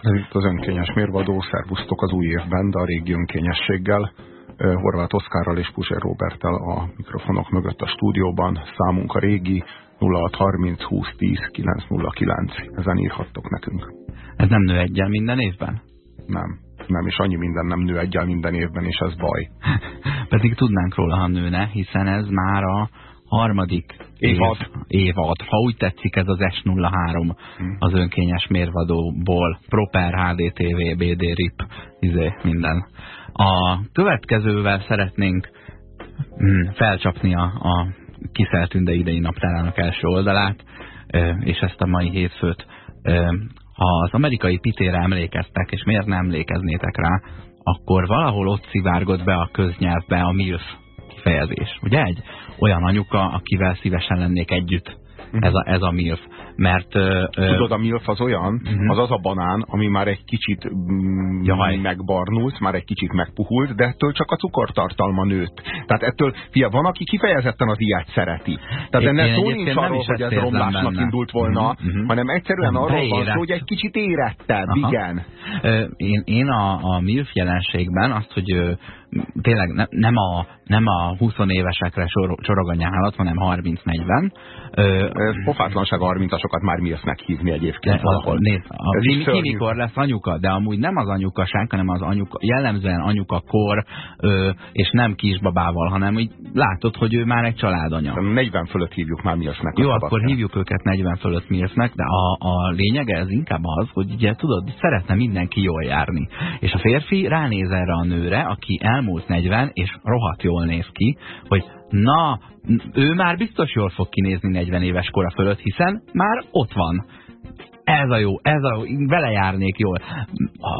Ez itt az önkényes mérvadó, szervusztok az új évben, de a régi önkényességgel. Horváth Oszkárral és Puzsér Roberttel a mikrofonok mögött a stúdióban. Számunk a régi 0630 20 10 909. Ezen írhattok nekünk. Ez nem nő egyel minden évben? Nem. Nem, és annyi minden nem nő egyel minden évben, és ez baj. Pedig tudnánk róla, ha nőne, hiszen ez már a harmadik évad. Év, évad. Ha úgy tetszik, ez az S03 hmm. az önkényes mérvadóból. Proper, HDTV, BD, RIP, izé, minden. A következővel szeretnénk mm, felcsapni a, a kiszelt Tünde idei naptárának első oldalát, és ezt a mai hétfőt. Ha az amerikai pitére emlékeztek, és miért nem emlékeznétek rá, akkor valahol ott szivárgott be a köznyelvbe a MILF kifejezés. Ugye egy olyan anyuka, akivel szívesen lennék együtt. Mhm. Ez a, ez a MILF mert... Tudod, a milf az olyan, uh mhm. -huh. az az a banán, ami már egy kicsit mm, Jaj. megbarnult, már egy kicsit megpuhult, de ettől csak a cukortartalma nőtt. Tehát ettől, fia, van, aki kifejezetten az ilyet szereti. Tehát én, ennek szó nincs arról, hogy ez romlásnak benne. indult volna, uh mhm, -huh. hanem egyszerűen nem, arról van szó, hogy egy kicsit érettebb, Aha. igen. Én, én a, a MILF jelenségben azt, hogy tényleg ne, nem, a, nem a 20 évesekre sor, csorog a nyálat, hanem 30-40. Pofátlanság 30-asok anyukásokat már milfnek hívni egyébként de, valahol. Nézd, a, ki, ki mikor lesz anyuka, de amúgy nem az anyukaság, hanem az anyuka, jellemzően anyuka kor, ö, és nem kisbabával, hanem úgy látod, hogy ő már egy családanya. 40 fölött hívjuk már milfnek. Jó, akkor hívjuk őket 40 fölött milfnek, de a, a lényege ez inkább az, hogy ugye tudod, szeretne mindenki jól járni. És a férfi ránéz erre a nőre, aki elmúlt 40, és rohadt jól néz ki, hogy na, ő már biztos jól fog kinézni 40 éves kora fölött, hiszen már ott van. Ez a jó, ez a jó, vele járnék jól.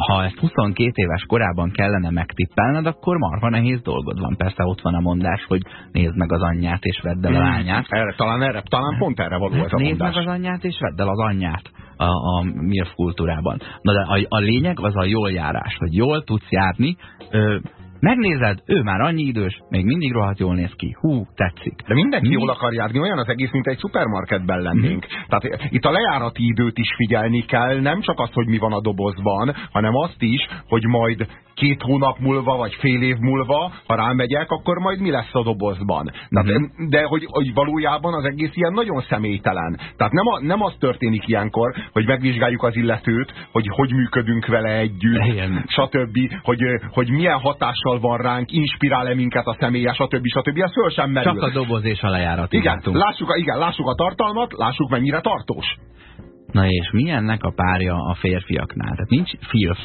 Ha ezt 22 éves korában kellene megtippelned, akkor marha nehéz dolgod van. Persze ott van a mondás, hogy nézd meg az anyját és vedd el a hmm. lányát. Erre, talán, erre, talán pont erre való ez a Nézd meg az anyját és vedd el az anyját a, a MILF kultúrában. Na de a, a lényeg az a jól járás, hogy jól tudsz járni, ö, Megnézed, ő már annyi idős, még mindig rohadt jól néz ki. Hú, tetszik. De mindenki Mi? jól akar járni, olyan az egész, mint egy szupermarketben lennénk. Mm. Tehát itt a lejárati időt is figyelni kell, nem csak azt, hogy mi van a dobozban, hanem azt is, hogy majd két hónap múlva, vagy fél év múlva, ha rámegyek, akkor majd mi lesz a dobozban. De, mhm. de hogy, hogy valójában az egész ilyen nagyon személytelen. Tehát nem, a, nem az történik ilyenkor, hogy megvizsgáljuk az illetőt, hogy hogy működünk vele együtt, Igen. stb., hogy, hogy milyen hatással van ránk, inspirál-e minket a személye, stb. stb. Ez föl sem merül. Csak a doboz és a lejárat. Igen, lássuk, igen, lássuk a tartalmat, lássuk mennyire tartós. Na és milyennek a párja a férfiaknál? Tehát nincs filf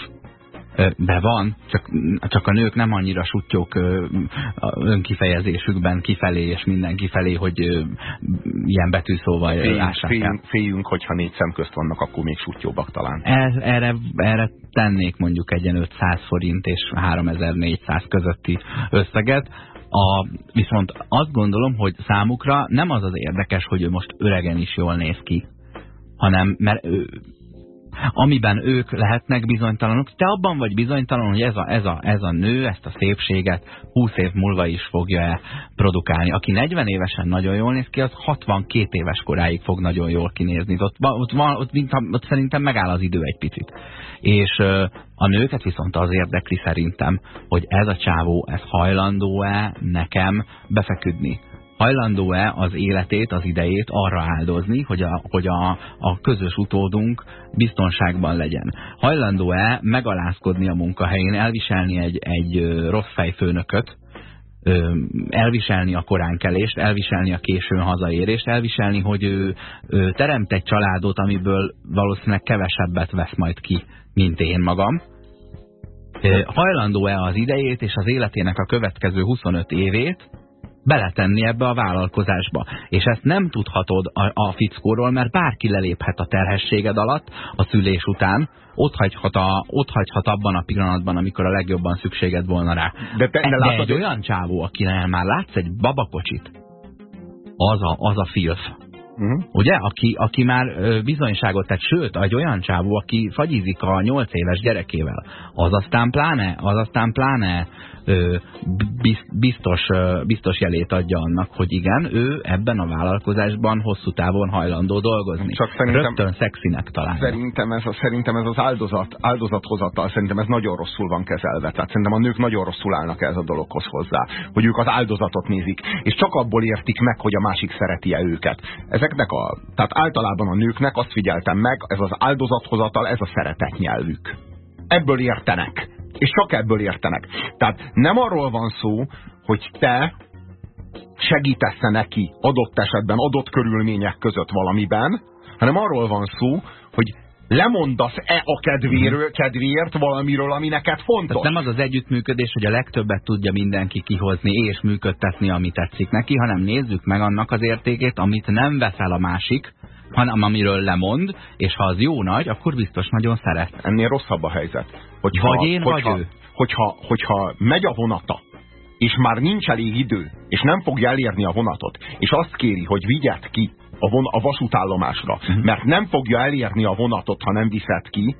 de van, csak, csak a nők nem annyira sutyók önkifejezésükben kifelé és mindenki felé, hogy ilyen betűszóval féljünk, féljünk, féljünk, hogyha négy szem közt vannak, akkor még sutyóbbak talán. Erre, erre tennék mondjuk egy 500 forint és 3400 közötti összeget, a, viszont azt gondolom, hogy számukra nem az az érdekes, hogy ő most öregen is jól néz ki, hanem mert ő, amiben ők lehetnek bizonytalanok. Te abban vagy bizonytalan, hogy ez a, ez a, ez a nő ezt a szépséget 20 év múlva is fogja-e produkálni. Aki 40 évesen nagyon jól néz ki, az 62 éves koráig fog nagyon jól kinézni. Ott, ott, van, ott, ott, ott szerintem megáll az idő egy picit. És a nőket viszont az érdekli szerintem, hogy ez a csávó, ez hajlandó-e nekem befeküdni hajlandó-e az életét, az idejét arra áldozni, hogy a, hogy a, a közös utódunk biztonságban legyen. Hajlandó-e megalázkodni a munkahelyén, elviselni egy, egy rossz fejfőnököt, elviselni a koránkelést, elviselni a későn hazaérést, elviselni, hogy ő, ő teremt egy családot, amiből valószínűleg kevesebbet vesz majd ki, mint én magam. Hajlandó-e az idejét és az életének a következő 25 évét beletenni ebbe a vállalkozásba. És ezt nem tudhatod a, a fickóról, mert bárki leléphet a terhességed alatt a szülés után, ott hagyhat, a, ott hagyhat abban a pillanatban, amikor a legjobban szükséged volna rá. De, te, de, de látod, egy olyan csávó, akinek már látsz egy babakocsit, az a, az a filf. Uh -huh. Ugye? Aki, aki már bizonyságot tett, sőt, egy olyan csávó, aki fagyizik a nyolc éves gyerekével, az aztán pláne, az aztán pláne biztos, biztos jelét adja annak, hogy igen, ő ebben a vállalkozásban hosszú távon hajlandó dolgozni. Csak szerintem, Rögtön szexinek találja. Szerintem ez, a, szerintem ez az áldozat, áldozathozatal, szerintem ez nagyon rosszul van kezelve. Tehát szerintem a nők nagyon rosszul állnak ez a dologhoz hozzá, hogy ők az áldozatot nézik, és csak abból értik meg, hogy a másik szereti-e őket. Ezeknek a, tehát általában a nőknek azt figyeltem meg, ez az áldozathozatal, ez a szeretet nyelvük. Ebből értenek. És csak ebből értenek. Tehát nem arról van szó, hogy te segítesz -e neki adott esetben, adott körülmények között valamiben, hanem arról van szó, hogy lemondasz-e a kedvéről, kedvéért valamiről, ami neked fontos. Tehát nem az az együttműködés, hogy a legtöbbet tudja mindenki kihozni és működtetni, ami tetszik neki, hanem nézzük meg annak az értékét, amit nem veszel a másik, hanem amiről lemond, és ha az jó nagy, akkor biztos nagyon szeret. Ennél rosszabb a helyzet. Hogyha, vagy én, hogyha, vagy ő. Hogyha, hogyha megy a vonata, és már nincs elég idő, és nem fogja elérni a vonatot, és azt kéri, hogy vigyed ki a, von, a vasútállomásra, uh mhm. -huh. mert nem fogja elérni a vonatot, ha nem viszed ki,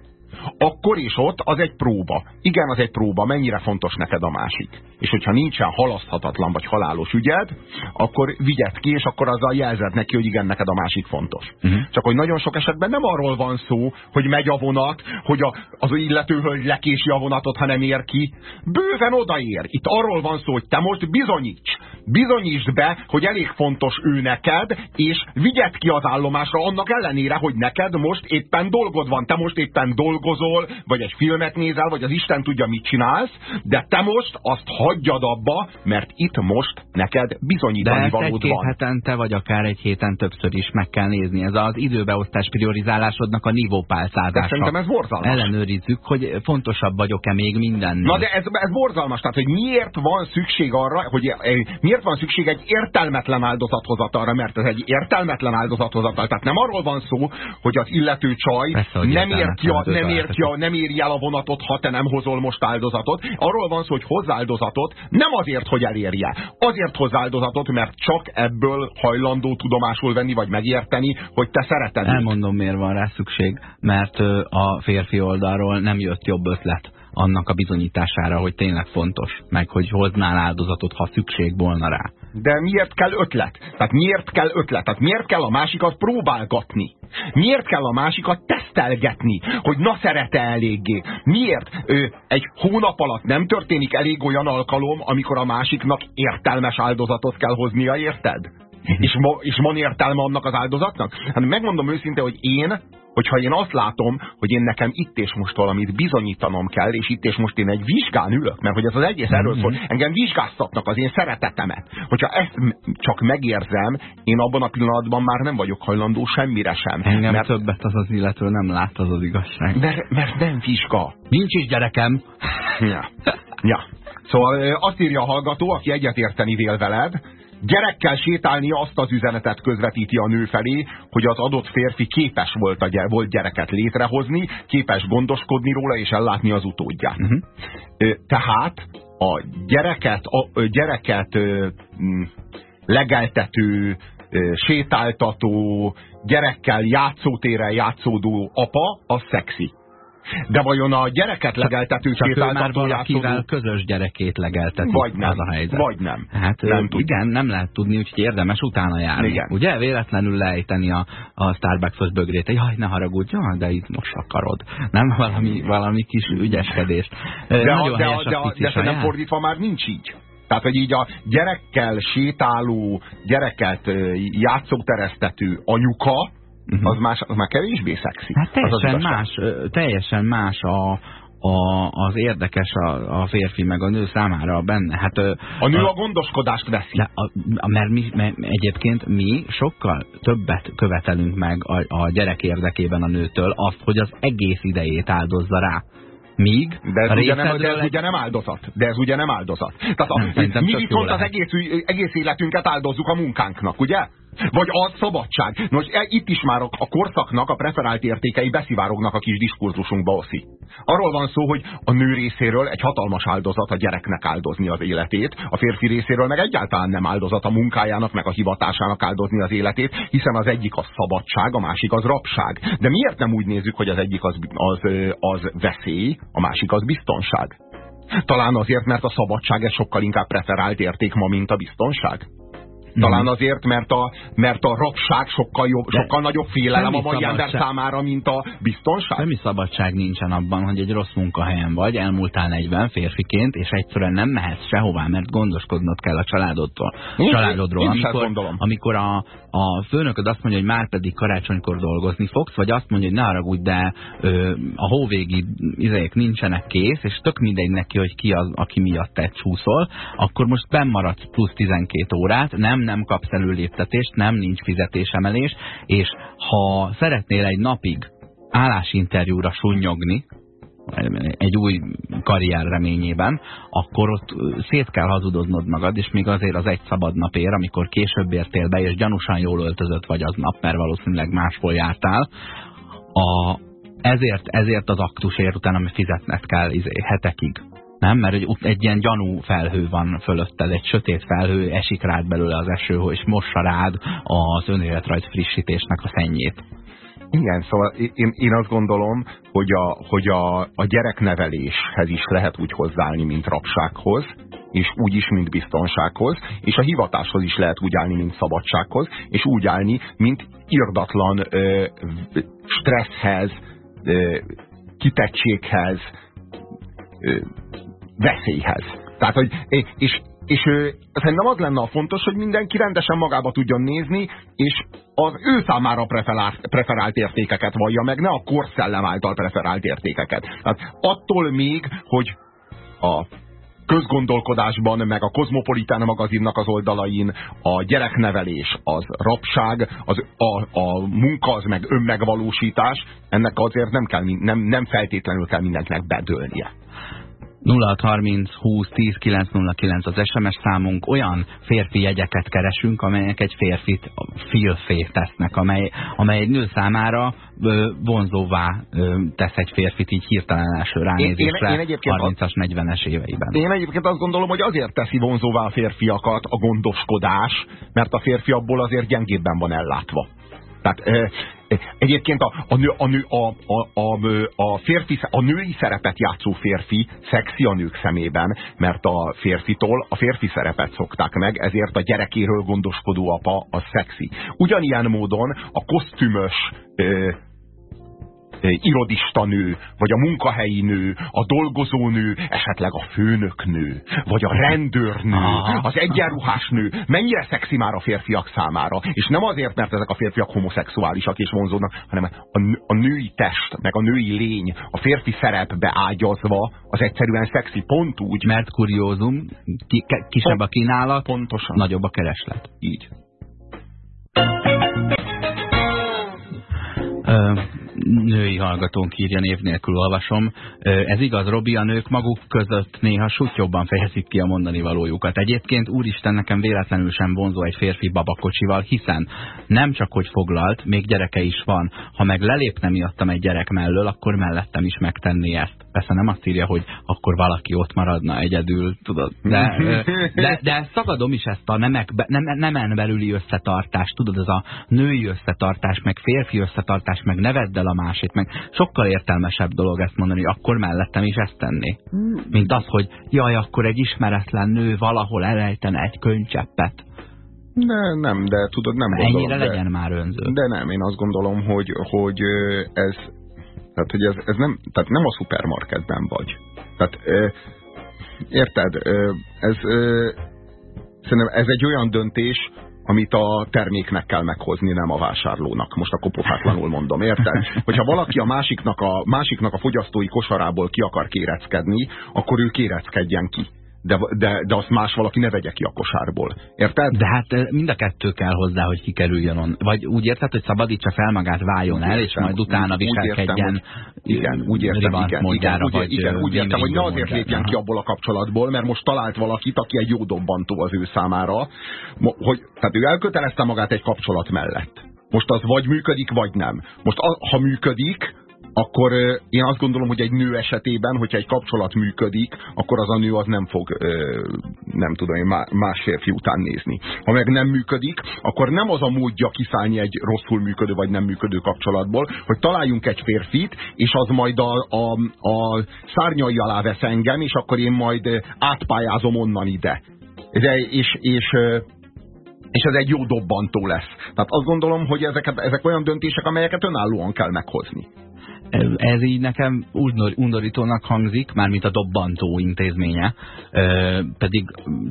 akkor is ott az egy próba. Igen, az egy próba, mennyire fontos neked a másik. És hogyha nincsen halaszthatatlan vagy halálos ügyed, akkor vigyed ki, és akkor azzal jelzed neki, hogy igen, neked a másik fontos. Uh mhm. -huh. Csak hogy nagyon sok esetben nem arról van szó, hogy megy a vonat, hogy a, az illető hölgy lekési a vonatot, ha nem ér ki. Bőven odaér. Itt arról van szó, hogy te most bizonyíts. Bizonyítsd be, hogy elég fontos ő neked, és vigyed ki az állomásra annak ellenére, hogy neked most éppen dolgod van. Te most éppen dolgod dolgozol, vagy egy filmet nézel, vagy az Isten tudja, mit csinálsz, de te most azt hagyjad abba, mert itt most neked bizonyítani valód van. De egy hetente, vagy akár egy héten többször is meg kell nézni. Ez az időbeosztás priorizálásodnak a nívópálcázása. Szerintem ez borzalmas. Ellenőrizzük, hogy fontosabb vagyok-e még minden. Na de ez, ez borzalmas, tehát hogy miért van szükség arra, hogy eh, miért van szükség egy értelmetlen áldozathozatalra, mert ez egy értelmetlen áldozathozatal. Tehát nem arról van szó, hogy az illető csaj Persze, nem értja, nem értja, nem éri el a vonatot, ha te nem hozol most áldozatot. Arról van szó, hogy hoz áldozatot, nem azért, hogy elérje. Azért hoz áldozatot, mert csak ebből hajlandó tudomásul venni, vagy megérteni, hogy te szereted. Elmondom, miért van rá szükség. Mert a férfi oldalról nem jött jobb ötlet annak a bizonyítására, hogy tényleg fontos, meg hogy hoznál áldozatot, ha szükség volna rá. De miért kell ötlet? Tehát miért kell ötlet? Tehát miért kell a másikat próbálgatni? Miért kell a másikat tesztelgetni, hogy na szerete eléggé? Miért ö, egy hónap alatt nem történik elég olyan alkalom, amikor a másiknak értelmes áldozatot kell hoznia, érted? És, ma, és van értelme annak az áldozatnak? Hát megmondom őszintén, hogy én hogyha én azt látom, hogy én nekem itt és most valamit bizonyítanom kell, és itt és most én egy vizsgán ülök, mert hogy ez az egész erről szól, mhm. engem vizsgáztatnak az én szeretetemet. Hogyha ezt csak megérzem, én abban a pillanatban már nem vagyok hajlandó semmire sem. Engem mert... többet az az illető nem lát, az az igazság. Mert, mert nem vizsga. Nincs is gyerekem. Ja. ja. Szóval azt írja a hallgató, aki egyetérteni vél veled, gyerekkel sétálni azt az üzenetet közvetíti a nő felé, hogy az adott férfi képes volt, a gyere, volt gyereket létrehozni, képes gondoskodni róla és ellátni az utódját. Uh mhm. -huh. Tehát a gyereket, a gyereket legeltető, sétáltató, gyerekkel játszótéren játszódó apa, az szexi. De vajon a gyereket legeltető már valakivel közös gyerekét legelteti. Vagy nem. Az a helyzet. Vagy nem. Hát nem igen, nem lehet tudni, úgyhogy érdemes utána járni. Igen. Ugye véletlenül lejteni a, a Starbucks-os bögrét. Jaj, ne haragudj, ja, de itt most akarod. Nem valami, valami kis ügyeskedést. De, de, de, de, de, de nem fordítva már nincs így. Tehát, hogy így a gyerekkel sétáló, gyereket játszóteresztető anyuka, uh -huh. az, más, az már kevésbé szexi. Hát teljesen, az más, teljesen más a, a, az érdekes a, a férfi meg a nő számára benne. Hát, a nő a, a gondoskodást veszi. De a, a, mert, mi, mert egyébként mi sokkal többet követelünk meg a, a gyerek érdekében a nőtől azt, hogy az egész idejét áldozza rá. Míg de ez, ugye nem, de ez ugye nem áldozat. De ez ugye nem áldozat. Tehát a, nem, mi viszont az egész, egész életünket áldozzuk a munkánknak, ugye? Vagy az szabadság. Nos, e, itt is már a, a korszaknak a preferált értékei beszivárognak a kis diskurzusunkba, Oszi. Arról van szó, hogy a nő részéről egy hatalmas áldozat a gyereknek áldozni az életét, a férfi részéről meg egyáltalán nem áldozat a munkájának, meg a hivatásának áldozni az életét, hiszen az egyik az szabadság, a másik az rabság. De miért nem úgy nézzük, hogy az egyik az, az, az veszély, a másik az biztonság? Talán azért, mert a szabadság egy sokkal inkább preferált érték ma, mint a biztonság? Talán mhm. azért, mert a, mert a rabság sokkal, jobb, sokkal nagyobb félelem a mai ember számára, mint a biztonság. Semmi szabadság nincsen abban, hogy egy rossz munkahelyen vagy, elmúltál 40 férfiként, és egyszerűen nem mehetsz sehová, mert gondoskodnod kell a családodtól. Én, családodról. Én amikor, amikor a, a főnököd azt mondja, hogy már pedig karácsonykor dolgozni fogsz, vagy azt mondja, hogy ne haragudj, de ö, a hóvégi izék nincsenek kész, és tök mindegy neki, hogy ki az, aki miatt te csúszol, akkor most bennmaradsz plusz 12 órát, nem nem kapsz előléptetést, nem nincs fizetésemelés, és ha szeretnél egy napig állásinterjúra sunnyogni, egy új karrier reményében, akkor ott szét kell hazudoznod magad, és még azért az egy szabad napér, amikor később értél be, és gyanúsan jól öltözött vagy az nap, mert valószínűleg máshol jártál, a, ezért, ezért az aktusért utána ami fizetned kell izé, hetekig. Nem, mert egy, egy ilyen gyanú felhő van fölötted, egy sötét felhő, esik rád belőle az eső, és mossa rád az önéletrajz frissítésnek a szennyét. Igen, szóval én, én azt gondolom, hogy, a, hogy a, a gyerekneveléshez is lehet úgy hozzáállni, mint rapsághoz, és úgy is, mint biztonsághoz, és a hivatáshoz is lehet úgy állni, mint szabadsághoz, és úgy állni, mint irdatlan ö, stresszhez, ö, kitettséghez, ö, veszélyhez. Tehát, hogy, és, és, és szerintem az lenne a fontos, hogy mindenki rendesen magába tudjon nézni, és az ő számára preferált, preferált értékeket vallja meg, ne a korszellem által preferált értékeket. Tehát attól még, hogy a közgondolkodásban, meg a Kozmopolitán magazinnak az oldalain a gyereknevelés, az rapság, az, a, a munka, az meg önmegvalósítás, ennek azért nem, kell, nem, nem feltétlenül kell mindenkinek bedőlnie. 0630 20 10 909 az SMS számunk, olyan férfi jegyeket keresünk, amelyek egy férfit filfé tesznek, amely, amely egy nő számára ö, vonzóvá ö, tesz egy férfit így hirtelen első ránézésre 30-as, 40-es éveiben. Én egyébként azt gondolom, hogy azért teszi vonzóvá a férfiakat a gondoskodás, mert a férfi abból azért gyengébben van ellátva. Tehát Egyébként a, a, nő, a, nő, a, a, a, a, férfi, a női szerepet játszó férfi szexi a nők szemében, mert a férfitól a férfi szerepet szokták meg, ezért a gyerekéről gondoskodó apa a szexi. Ugyanilyen módon a kosztümös irodista nő, vagy a munkahelyi nő, a dolgozó nő, esetleg a főnök nő, vagy a rendőrnő, az egyenruhás nő, mennyire szexi már a férfiak számára. És nem azért, mert ezek a férfiak homoszexuálisak és vonzódnak, hanem a, a női test, meg a női lény, a férfi szerepbe ágyazva, az egyszerűen szexi, pont úgy. Mert kuriózum, ki, kisebb a kínálat, Pontosan. nagyobb a kereslet. Így. Női hallgatónk írja név nélkül olvasom. Ez igaz, Robi, a nők maguk között néha jobban fejezik ki a mondani valójukat. Egyébként úristen nekem véletlenül sem vonzó egy férfi babakocsival, hiszen nem csak hogy foglalt, még gyereke is van. Ha meg lelépne miattam egy gyerek mellől, akkor mellettem is megtenni ezt. Persze nem azt írja, hogy akkor valaki ott maradna egyedül, tudod. De, de, de szagadom is ezt a nemek, nem, nemen belüli összetartást, tudod, ez a női összetartás, meg férfi összetartás, meg nevedd el a másik, meg sokkal értelmesebb dolog ezt mondani, hogy akkor mellettem is ezt tenni. Mint az, hogy jaj, akkor egy ismeretlen nő valahol elejten egy könycseppet. De nem, de tudod, nem gondolom. Ennyire de, legyen már önző. De nem, én azt gondolom, hogy, hogy ez, tehát, hogy ez, ez nem, tehát nem a szupermarketben vagy. Tehát, érted, ez, szerintem ez egy olyan döntés, amit a terméknek kell meghozni, nem a vásárlónak. Most akkor pofátlanul mondom, érted? Hogyha valaki a másiknak a, másiknak a fogyasztói kosarából ki akar kéreckedni, akkor ő kéreckedjen ki de, de, de azt más valaki ne vegye ki a kosárból. Érted? De hát mind a kettő kell hozzá, hogy kikerüljön on. Vagy úgy érted, hogy szabadítsa fel magát, váljon el, és majd utána viselkedjen. Igen, úgy értem, igen, igen, úgy, vagy igen, úgy értem, hogy ne azért lépjen ki abból a kapcsolatból, mert most talált valakit, aki egy jó dobbantó az ő számára, hogy, tehát ő elkötelezte magát egy kapcsolat mellett. Most az vagy működik, vagy nem. Most ha működik, akkor én azt gondolom, hogy egy nő esetében, hogyha egy kapcsolat működik, akkor az a nő az nem fog, nem tudom én, más férfi után nézni. Ha meg nem működik, akkor nem az a módja kiszállni egy rosszul működő vagy nem működő kapcsolatból, hogy találjunk egy férfit, és az majd a, a, a szárnyai alá vesz engem, és akkor én majd átpályázom onnan ide. De, és, és, és ez egy jó dobbantó lesz. Tehát azt gondolom, hogy ezeket, ezek olyan döntések, amelyeket önállóan kell meghozni ez így nekem undorítónak hangzik, mármint a dobbantó intézménye, pedig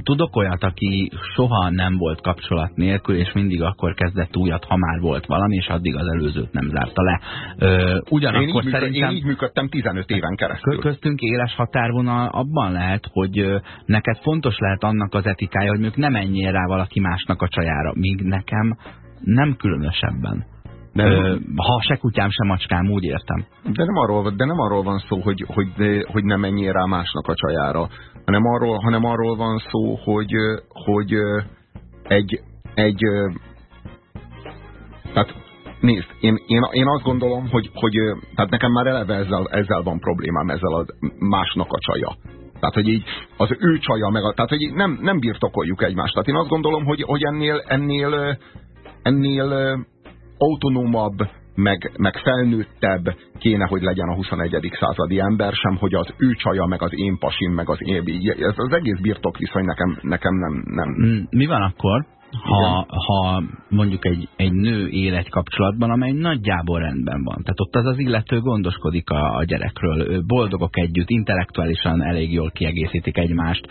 tudok olyat, aki soha nem volt kapcsolat nélkül, és mindig akkor kezdett újat, ha már volt valami, és addig az előzőt nem zárta le. Ugyanakkor én így, szerintem, én így működtem 15 éven keresztül. Köztünk éles határvonal abban lehet, hogy neked fontos lehet annak az etikája, hogy mondjuk nem menjél rá valaki másnak a csajára, míg nekem nem különösebben. De Ö, ha se kutyám, se macskám, úgy értem. De nem arról, de nem arról van szó, hogy, hogy, hogy ne menjél rá másnak a csajára, hanem arról, hanem arról van szó, hogy, hogy egy, egy tehát nézd, én, én, én azt gondolom, hogy, hogy tehát nekem már eleve ezzel, ezzel van problémám, ezzel a másnak a csaja. Tehát, hogy így az ő csaja, meg a, tehát, hogy nem, nem birtokoljuk egymást. Tehát én azt gondolom, hogy, hogy ennél, ennél, ennél autonómabb, meg, meg felnőttebb kéne, hogy legyen a 21. századi ember sem, hogy az ő csaja, meg az én pasim, meg az én... Ez az egész birtokviszony nekem, nekem nem, nem... Mm, mi van akkor, ha, ha mondjuk egy, egy nő él egy kapcsolatban, amely nagyjából rendben van. Tehát ott az az illető gondoskodik a, a gyerekről, boldogok együtt, intellektuálisan elég jól kiegészítik egymást,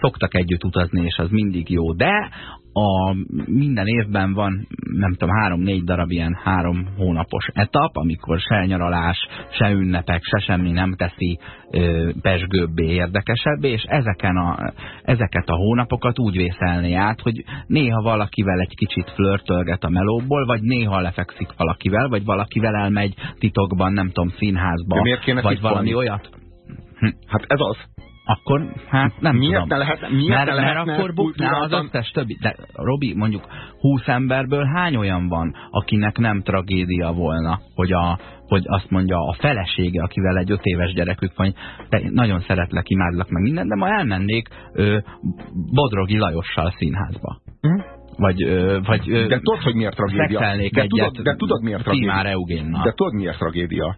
szoktak együtt utazni, és az mindig jó, de a minden évben van, nem tudom, három-négy darab ilyen három hónapos etap, amikor se nyaralás, se ünnepek, se semmi nem teszi ö, pesgőbbé, érdekesebbé, és ezeken a, ezeket a hónapokat úgy vészelné át, hogy néha valakivel egy kicsit flörtölget a melóból, vagy néha lefekszik valakivel, vagy valakivel elmegy titokban, nem tudom, színházba, vagy valami olyat. Hm. Hát ez az akkor hát nem miért tudom. Ne lehet, miért mert, ne mert akkor bukná az összes többi. De Robi, mondjuk 20 emberből hány olyan van, akinek nem tragédia volna, hogy, a, hogy azt mondja a felesége, akivel egy öt éves gyerekük van, de nagyon szeretlek, imádlak meg minden, de ma elmennék ö, Bodrogi Lajossal színházba. Hm? Vagy, ö, vagy ö, de tudod, hogy miért tragédia? De tudod, de tudod, miért tragédia? De tudod, miért tragédia?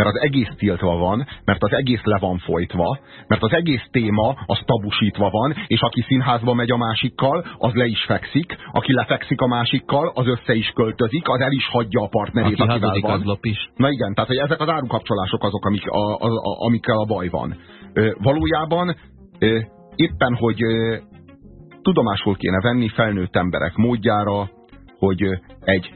Mert az egész tiltva van, mert az egész le van folytva, mert az egész téma az tabusítva van, és aki színházba megy a másikkal, az le is fekszik, aki lefekszik a másikkal, az össze is költözik, az el is hagyja a partnerét, aki akivel van. Az lop is. Na igen, tehát hogy ezek az árukapcsolások azok, amik, a, a, a, amikkel a baj van. Ö, valójában ö, éppen, hogy ö, tudomásul kéne venni felnőtt emberek módjára, hogy egy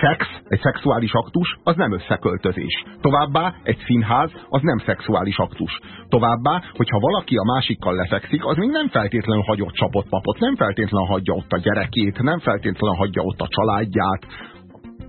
szex, egy szexuális aktus, az nem összeköltözés. Továbbá egy színház, az nem szexuális aktus. Továbbá, hogyha valaki a másikkal lefekszik, az még nem feltétlenül hagyott csapott papot, nem feltétlenül hagyja ott a gyerekét, nem feltétlenül hagyja ott a családját,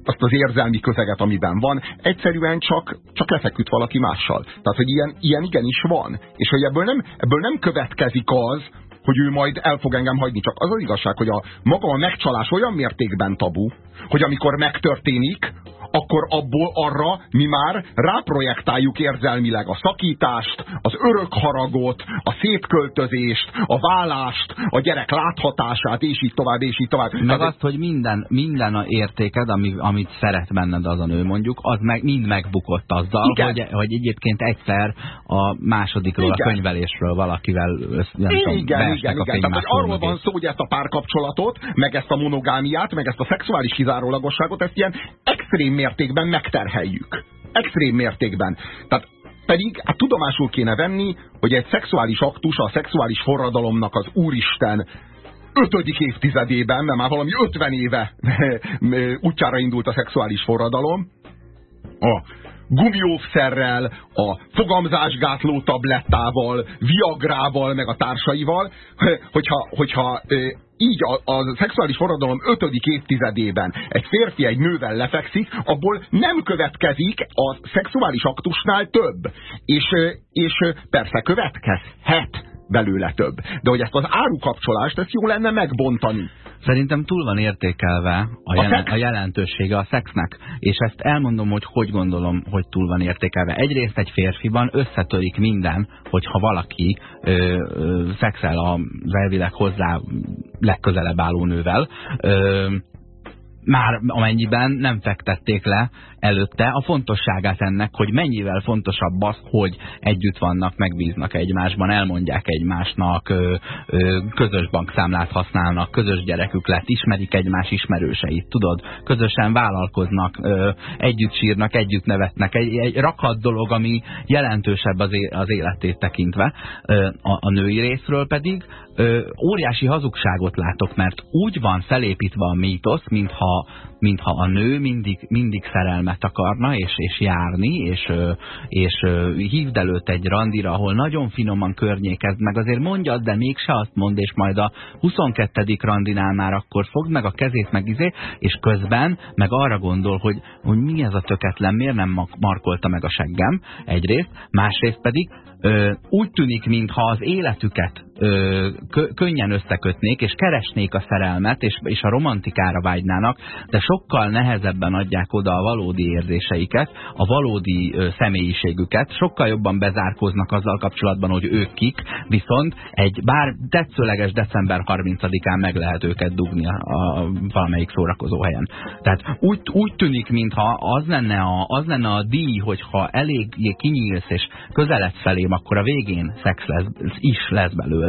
azt az érzelmi közeget, amiben van, egyszerűen csak, csak lefeküdt valaki mással. Tehát, hogy ilyen, ilyen igenis van. És hogy ebből nem, ebből nem következik az, hogy ő majd el fog engem hagyni. Csak az az igazság, hogy a maga a megcsalás olyan mértékben tabu, hogy amikor megtörténik, akkor abból arra mi már ráprojektáljuk érzelmileg a szakítást, az örök haragot, a szétköltözést, a vállást, a gyerek láthatását, és így tovább, és így tovább. Meg Tehát, azt, hogy minden, minden a értéked, ami, amit szeret benned az a nő mondjuk, az meg, mind megbukott azzal, Igen. hogy, hogy egyébként egyszer a másodikról, igen. a könyvelésről valakivel nem igen, tudom, igen, igen, igen. Tehát, hogy arról van szó, hogy ezt a párkapcsolatot, meg ezt a monogámiát, meg ezt a szexuális kizárólagosságot, ezt ilyen extrém mértékben megterheljük. Extrém mértékben. Tehát pedig hát tudomásul kéne venni, hogy egy szexuális aktus, a szexuális forradalomnak az Úristen ötödik évtizedében, mert már valami ötven éve útjára indult a szexuális forradalom, a gumiószerrel, a fogamzásgátló tablettával, viagrával, meg a társaival, hogyha, hogyha így a, a szexuális forradalom ötödik évtizedében egy férfi egy nővel lefekszik, abból nem következik a szexuális aktusnál több. És, és persze következhet belőle több. De hogy ezt az árukapcsolást, ezt jó lenne megbontani. Szerintem túl van értékelve a, jelen, a jelentősége a szexnek, és ezt elmondom, hogy hogy gondolom, hogy túl van értékelve. Egyrészt egy férfiban összetörik minden, hogyha valaki ö, ö, szexel az elvileg hozzá legközelebb álló nővel, ö, már amennyiben nem fektették le előtte a fontosságát ennek, hogy mennyivel fontosabb az, hogy együtt vannak, megbíznak egymásban, elmondják egymásnak, ö, ö, közös bankszámlát használnak, közös gyerekük lett, ismerik egymás ismerőseit, tudod, közösen vállalkoznak, ö, együtt sírnak, együtt nevetnek, egy, egy rakat dolog, ami jelentősebb az, é életét tekintve. Ö, a, a női részről pedig óriási hazugságot látok, mert úgy van felépítve a mítosz, mintha, mintha a nő mindig, mindig szerelmet akarna, és, és járni, és, és hívd előtt egy randira, ahol nagyon finoman környékezd meg, azért mondjad, de mégse azt mond, és majd a 22. randinál már akkor fogd meg a kezét, meg izé, és közben meg arra gondol, hogy, hogy mi ez a töketlen, miért nem markolta meg a seggem, egyrészt, másrészt pedig ö, úgy tűnik, mintha az életüket ö, kö, könnyen összekötnék, és keresnék a szerelmet, és, és a romantikára vágynának, de sokkal nehezebben adják oda a valódi érzéseiket, a valódi ö, személyiségüket, sokkal jobban bezárkóznak azzal kapcsolatban, hogy ők kik, viszont egy bár tetszőleges december 30-án meg lehet őket dugni a, a valamelyik szórakozó helyen. Tehát úgy, úgy tűnik, mintha az lenne a, az lenne a díj, hogyha elég kinyílsz és közeledsz felém, akkor a végén szex lesz, is lesz belőle,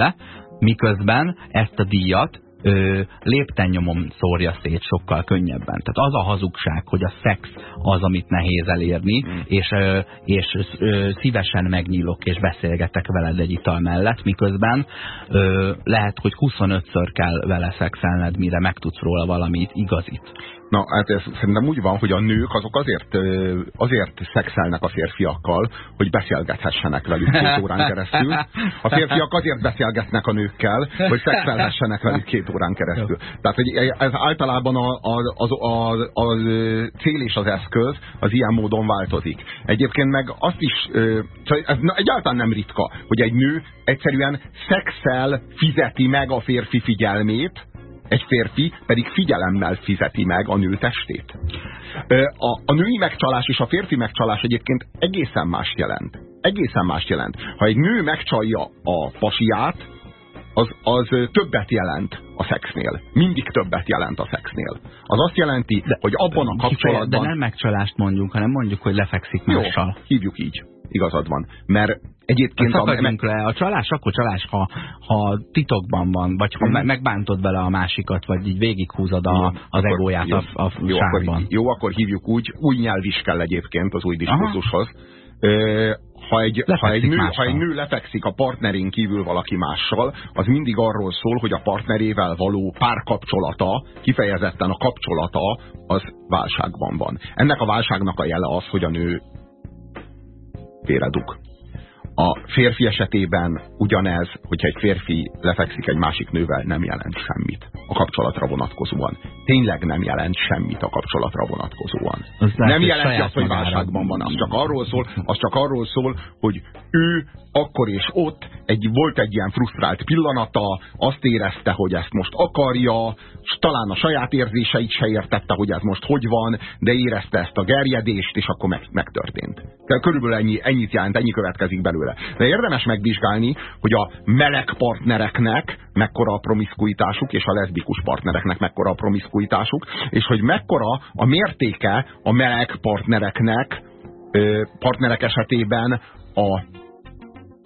miközben ezt a díjat ö, léptennyomon szórja szét sokkal könnyebben. Tehát az a hazugság, hogy a szex az, amit nehéz elérni, mm. és, ö, és ö, szívesen megnyílok és beszélgetek veled egy ital mellett, miközben ö, lehet, hogy 25-ször kell vele szexelned, mire megtudsz róla valamit igazit. Na, hát ez szerintem úgy van, hogy a nők azok azért, azért szexelnek a férfiakkal, hogy beszélgethessenek velük két órán keresztül. A férfiak azért beszélgetnek a nőkkel, hogy szexelhessenek velük két órán keresztül. Tehát, hogy ez általában a, a, a, a, a cél és az eszköz az ilyen módon változik. Egyébként meg azt is, szóval ez egyáltalán nem ritka, hogy egy nő egyszerűen szexel fizeti meg a férfi figyelmét, egy férfi pedig figyelemmel fizeti meg a nő testét. A, a női megcsalás és a férfi megcsalás egyébként egészen más jelent. Egészen más jelent. Ha egy nő megcsalja a pasiát, az, az többet jelent a szexnél. Mindig többet jelent a szexnél. Az azt jelenti, de, hogy abban a kapcsolatban... De nem megcsalást mondjuk, hanem mondjuk, hogy lefekszik mással. Jó, hívjuk így. Igazad van. Mert Egyébként a, le. A csalás akkor csalás, ha, ha titokban van, vagy ha mm. megbántod vele a másikat, vagy így végighúzod a, jó, az egóját jó, a, a jó, akkor, jó, akkor hívjuk úgy. Új nyelv is kell egyébként az új diskurzushoz. Ha egy, ha, egy nő, ha egy nő lefekszik a partnerén kívül valaki mással, az mindig arról szól, hogy a partnerével való párkapcsolata, kifejezetten a kapcsolata, az válságban van. Ennek a válságnak a jele az, hogy a nő téreduk. A férfi esetében ugyanez, hogyha egy férfi lefekszik egy másik nővel, nem jelent semmit a kapcsolatra vonatkozóan. Tényleg nem jelent semmit a kapcsolatra vonatkozóan. Az nem jelenti azt, hogy válságban van. Az csak, arról szól, az csak arról szól, hogy ő akkor és ott egy, volt egy ilyen frusztrált pillanata, azt érezte, hogy ezt most akarja, és talán a saját érzéseit se értette, hogy ez most hogy van, de érezte ezt a gerjedést, és akkor meg, megtörtént. Körülbelül ennyi, ennyit jelent, ennyi következik belőle. De érdemes megvizsgálni, hogy a meleg partnereknek mekkora a promiszkuitásuk, és a leszbikus partnereknek mekkora a promiszkuitásuk, és hogy mekkora a mértéke a meleg partnereknek, partnerek esetében a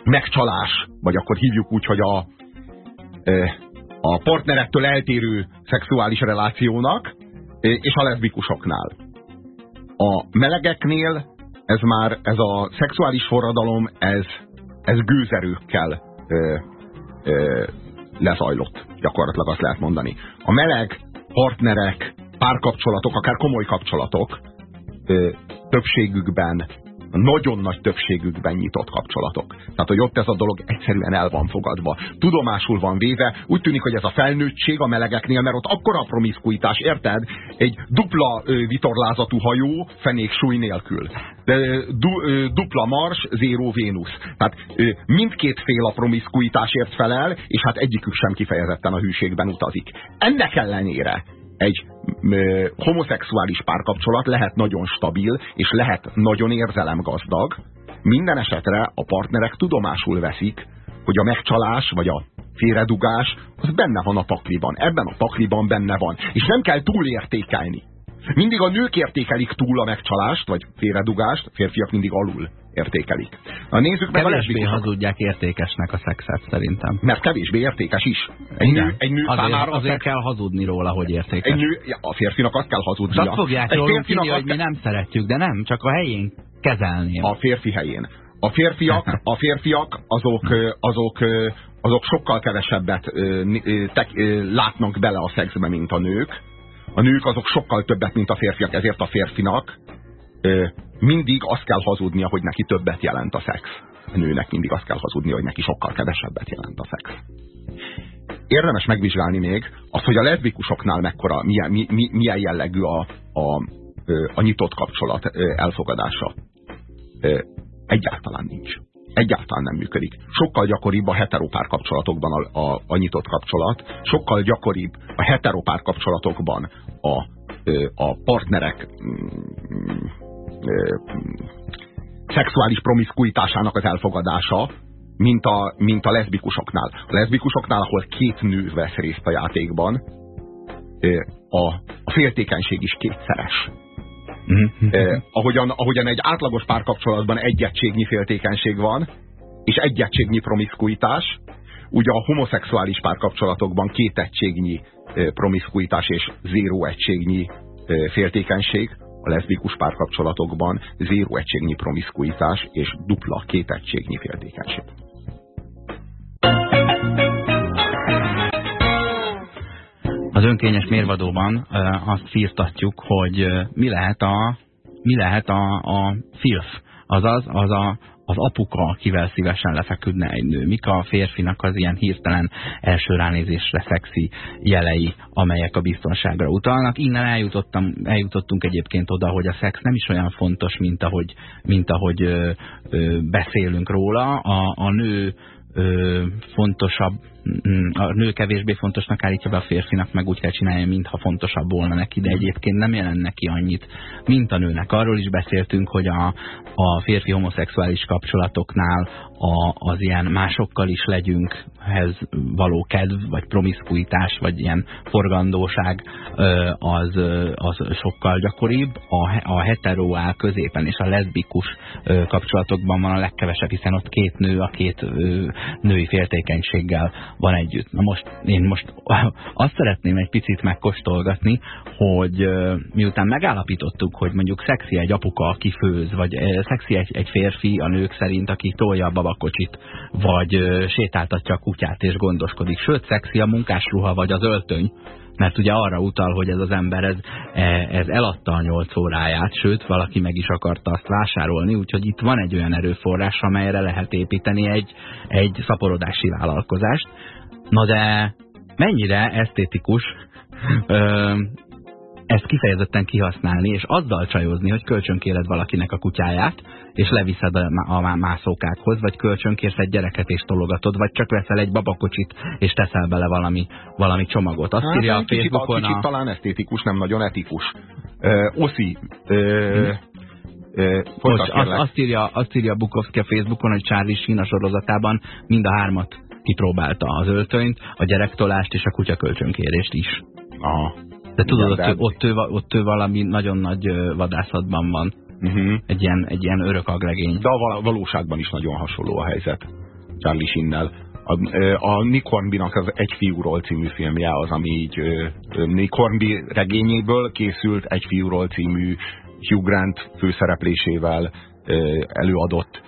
megcsalás, vagy akkor hívjuk úgy, hogy a, a partnerektől eltérő szexuális relációnak, és a leszbikusoknál. A melegeknél ez már, ez a szexuális forradalom, ez, ez gőzerőkkel ö, ö, lezajlott, gyakorlatilag azt lehet mondani. A meleg partnerek, párkapcsolatok, akár komoly kapcsolatok ö, többségükben nagyon nagy többségükben nyitott kapcsolatok. Tehát, hogy ott ez a dolog egyszerűen el van fogadva. Tudomásul van véve, úgy tűnik, hogy ez a felnőttség a melegeknél, mert ott akkora promiszkuitás, érted? Egy dupla ö, vitorlázatú hajó fenék súly nélkül. De, du, ö, dupla Mars, zéró Vénusz. Tehát ö, mindkét fél a promiszkuitásért felel, és hát egyikük sem kifejezetten a hűségben utazik. Ennek ellenére egy ö, homoszexuális párkapcsolat lehet nagyon stabil, és lehet nagyon érzelemgazdag. Minden esetre a partnerek tudomásul veszik, hogy a megcsalás, vagy a félredugás, az benne van a pakliban. Ebben a pakliban benne van. És nem kell túlértékelni. Mindig a nők értékelik túl a megcsalást, vagy félredugást, a férfiak mindig alul értékelik. Na nézzük meg kevésbé a hazudják értékesnek a szexet szerintem. Mert kevésbé értékes is. Egy nő, egy nő azért, számára azért szex... kell hazudni róla, hogy értékes. Egy nő, a férfinak azt kell hazudnia. Azt fogják egy rólunk írni, hogy mi nem szeretjük, de nem, csak a helyén kezelni. A férfi helyén. A férfiak, a férfiak azok, azok, azok sokkal kevesebbet tek, látnak bele a szexbe, mint a nők. A nők azok sokkal többet, mint a férfiak, ezért a férfinak mindig azt kell hazudnia, hogy neki többet jelent a szex. A nőnek mindig azt kell hazudnia, hogy neki sokkal kevesebbet jelent a szex. Érdemes megvizsgálni még azt, hogy a leszbikusoknál mekkora, milyen, mi, mi, milyen jellegű a, a, a nyitott kapcsolat elfogadása. Egyáltalán nincs. Egyáltalán nem működik. Sokkal gyakoribb a heteropár kapcsolatokban a, a, a nyitott kapcsolat, sokkal gyakoribb a heteropár kapcsolatokban a, a partnerek mm, szexuális promiszkuitásának az elfogadása, mint a, mint a leszbikusoknál. A leszbikusoknál, ahol két nő vesz részt a játékban, a, a féltékenység is kétszeres. Eh, ahogyan, ahogyan egy átlagos párkapcsolatban egy egységnyi féltékenység van, és egy egységnyi promiszkuitás, ugye a homoszexuális párkapcsolatokban két egységnyi promiszkuitás és zéró egységnyi féltékenység, a leszbikus párkapcsolatokban zéró egységnyi promiszkuitás és dupla két egységnyi féltékenység. Az önkényes mérvadóban azt firtatjuk, hogy mi lehet a, mi lehet a, a filf, azaz az a, az apuka, akivel szívesen lefeküdne egy nő. Mik a férfinak az ilyen hirtelen első ránézésre szexi jelei, amelyek a biztonságra utalnak. Innen eljutottam, eljutottunk egyébként oda, hogy a szex nem is olyan fontos, mint ahogy, mint ahogy ö, ö, beszélünk róla. A, a nő ö, fontosabb, a nő kevésbé fontosnak állítja be a férfinak, meg úgy kell csinálni, mintha fontosabb volna neki, de egyébként nem jelent neki annyit, mint a nőnek. Arról is beszéltünk, hogy a, a férfi homoszexuális kapcsolatoknál a, az ilyen másokkal is legyünk hez való kedv, vagy promiszkuitás, vagy ilyen forgandóság az, az sokkal gyakoribb. A, a hetero áll középen, és a leszbikus kapcsolatokban van a legkevesebb, hiszen ott két nő a két női féltékenységgel van együtt. Na most én most azt szeretném egy picit megkóstolgatni, hogy miután megállapítottuk, hogy mondjuk szexi egy apuka, aki főz, vagy szexi egy, egy férfi a nők szerint, aki tolja a babakocsit, vagy sétáltatja a kutyát és gondoskodik. Sőt, szexi a munkásruha vagy az öltöny, mert ugye arra utal, hogy ez az ember ez, e, ez eladta a nyolc óráját, sőt, valaki meg is akarta azt vásárolni, úgyhogy itt van egy olyan erőforrás, amelyre lehet építeni egy, egy szaporodási vállalkozást. Na de mennyire esztétikus ezt kifejezetten kihasználni, és azzal csajozni, hogy kölcsönkéred valakinek a kutyáját, és leviszed a, a mászókákhoz, vagy kölcsönkérsz egy gyereket és tologatod, vagy csak veszel egy babakocsit, és teszel bele valami, valami csomagot. Azt hát, írja a Facebookon kicsit, a... talán esztétikus, nem nagyon etikus. Uh, Oszi, uh, Uh, Most, azt, azt, írja, azt írja Bukowski a Facebookon, hogy Charlie Sheen a sorozatában mind a hármat kipróbálta az öltönyt, a gyerektolást és a kutyakölcsönkérést is. Aha. De tudod, ott, ott, ő, ott ő valami nagyon nagy vadászatban van. Uh mhm. -huh. egy, ilyen, egy ilyen örök aglegény. De a valóságban is nagyon hasonló a helyzet. Charlie Shinnel. A, a Nick Hornby-nak az Egy fiúról című filmje az, ami így Nick Hornby regényéből készült Egy fiúról című Hugh Grant főszereplésével előadott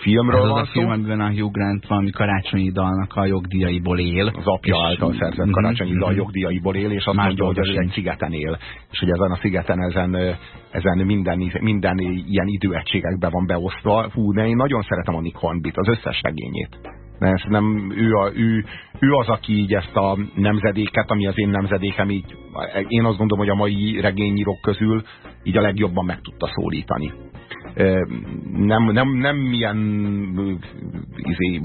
filmről Ez van az a film, amiben a Hugh Grant valami karácsonyi dalnak a jogdíjaiból él. Az apja és, által szerzett -hmm, karácsonyi dal mhm. jogdíjaiból él, és azt Más mondja, hogy egy szigeten él. És hogy ezen a szigeten ezen, ezen minden, minden ilyen időegységekben van beosztva. Hú, de én nagyon szeretem a Nick Hornbit, az összes regényét. Mert nem ő, a, ő, ő az, aki így ezt a nemzedéket, ami az én nemzedékem, így, én azt gondolom, hogy a mai regényírók közül így a legjobban meg tudta szólítani nem, nem, nem milyen izé,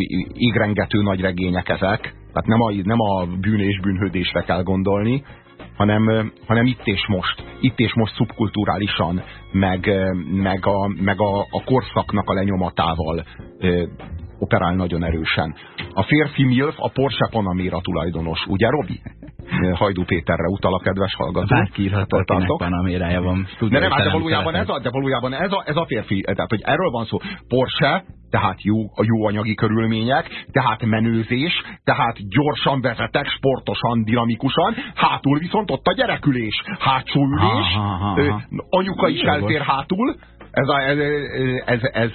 nagy regények ezek, tehát nem a, nem a bűn és bűnhődésre kell gondolni, hanem, hanem itt és most, itt és most szubkulturálisan, meg, meg, a, meg a, a korszaknak a lenyomatával operál nagyon erősen. A férfi MILF a Porsche Panamera tulajdonos, ugye Robi? Hajdú Péterre utal a kedves hallgató. Bárki írhat, akinek Panamérája van. De nem, hát de valójában, ez a, de valójában ez, a, ez a férfi, tehát hogy erről van szó. Porsche, tehát jó, a jó anyagi körülmények, tehát menőzés, tehát gyorsan vezetek, sportosan, dinamikusan, hátul viszont ott a gyerekülés, hátsó ülés, ha, ha, ha, ha. anyuka is eltér hátul, ez, a, ez, ez, ez,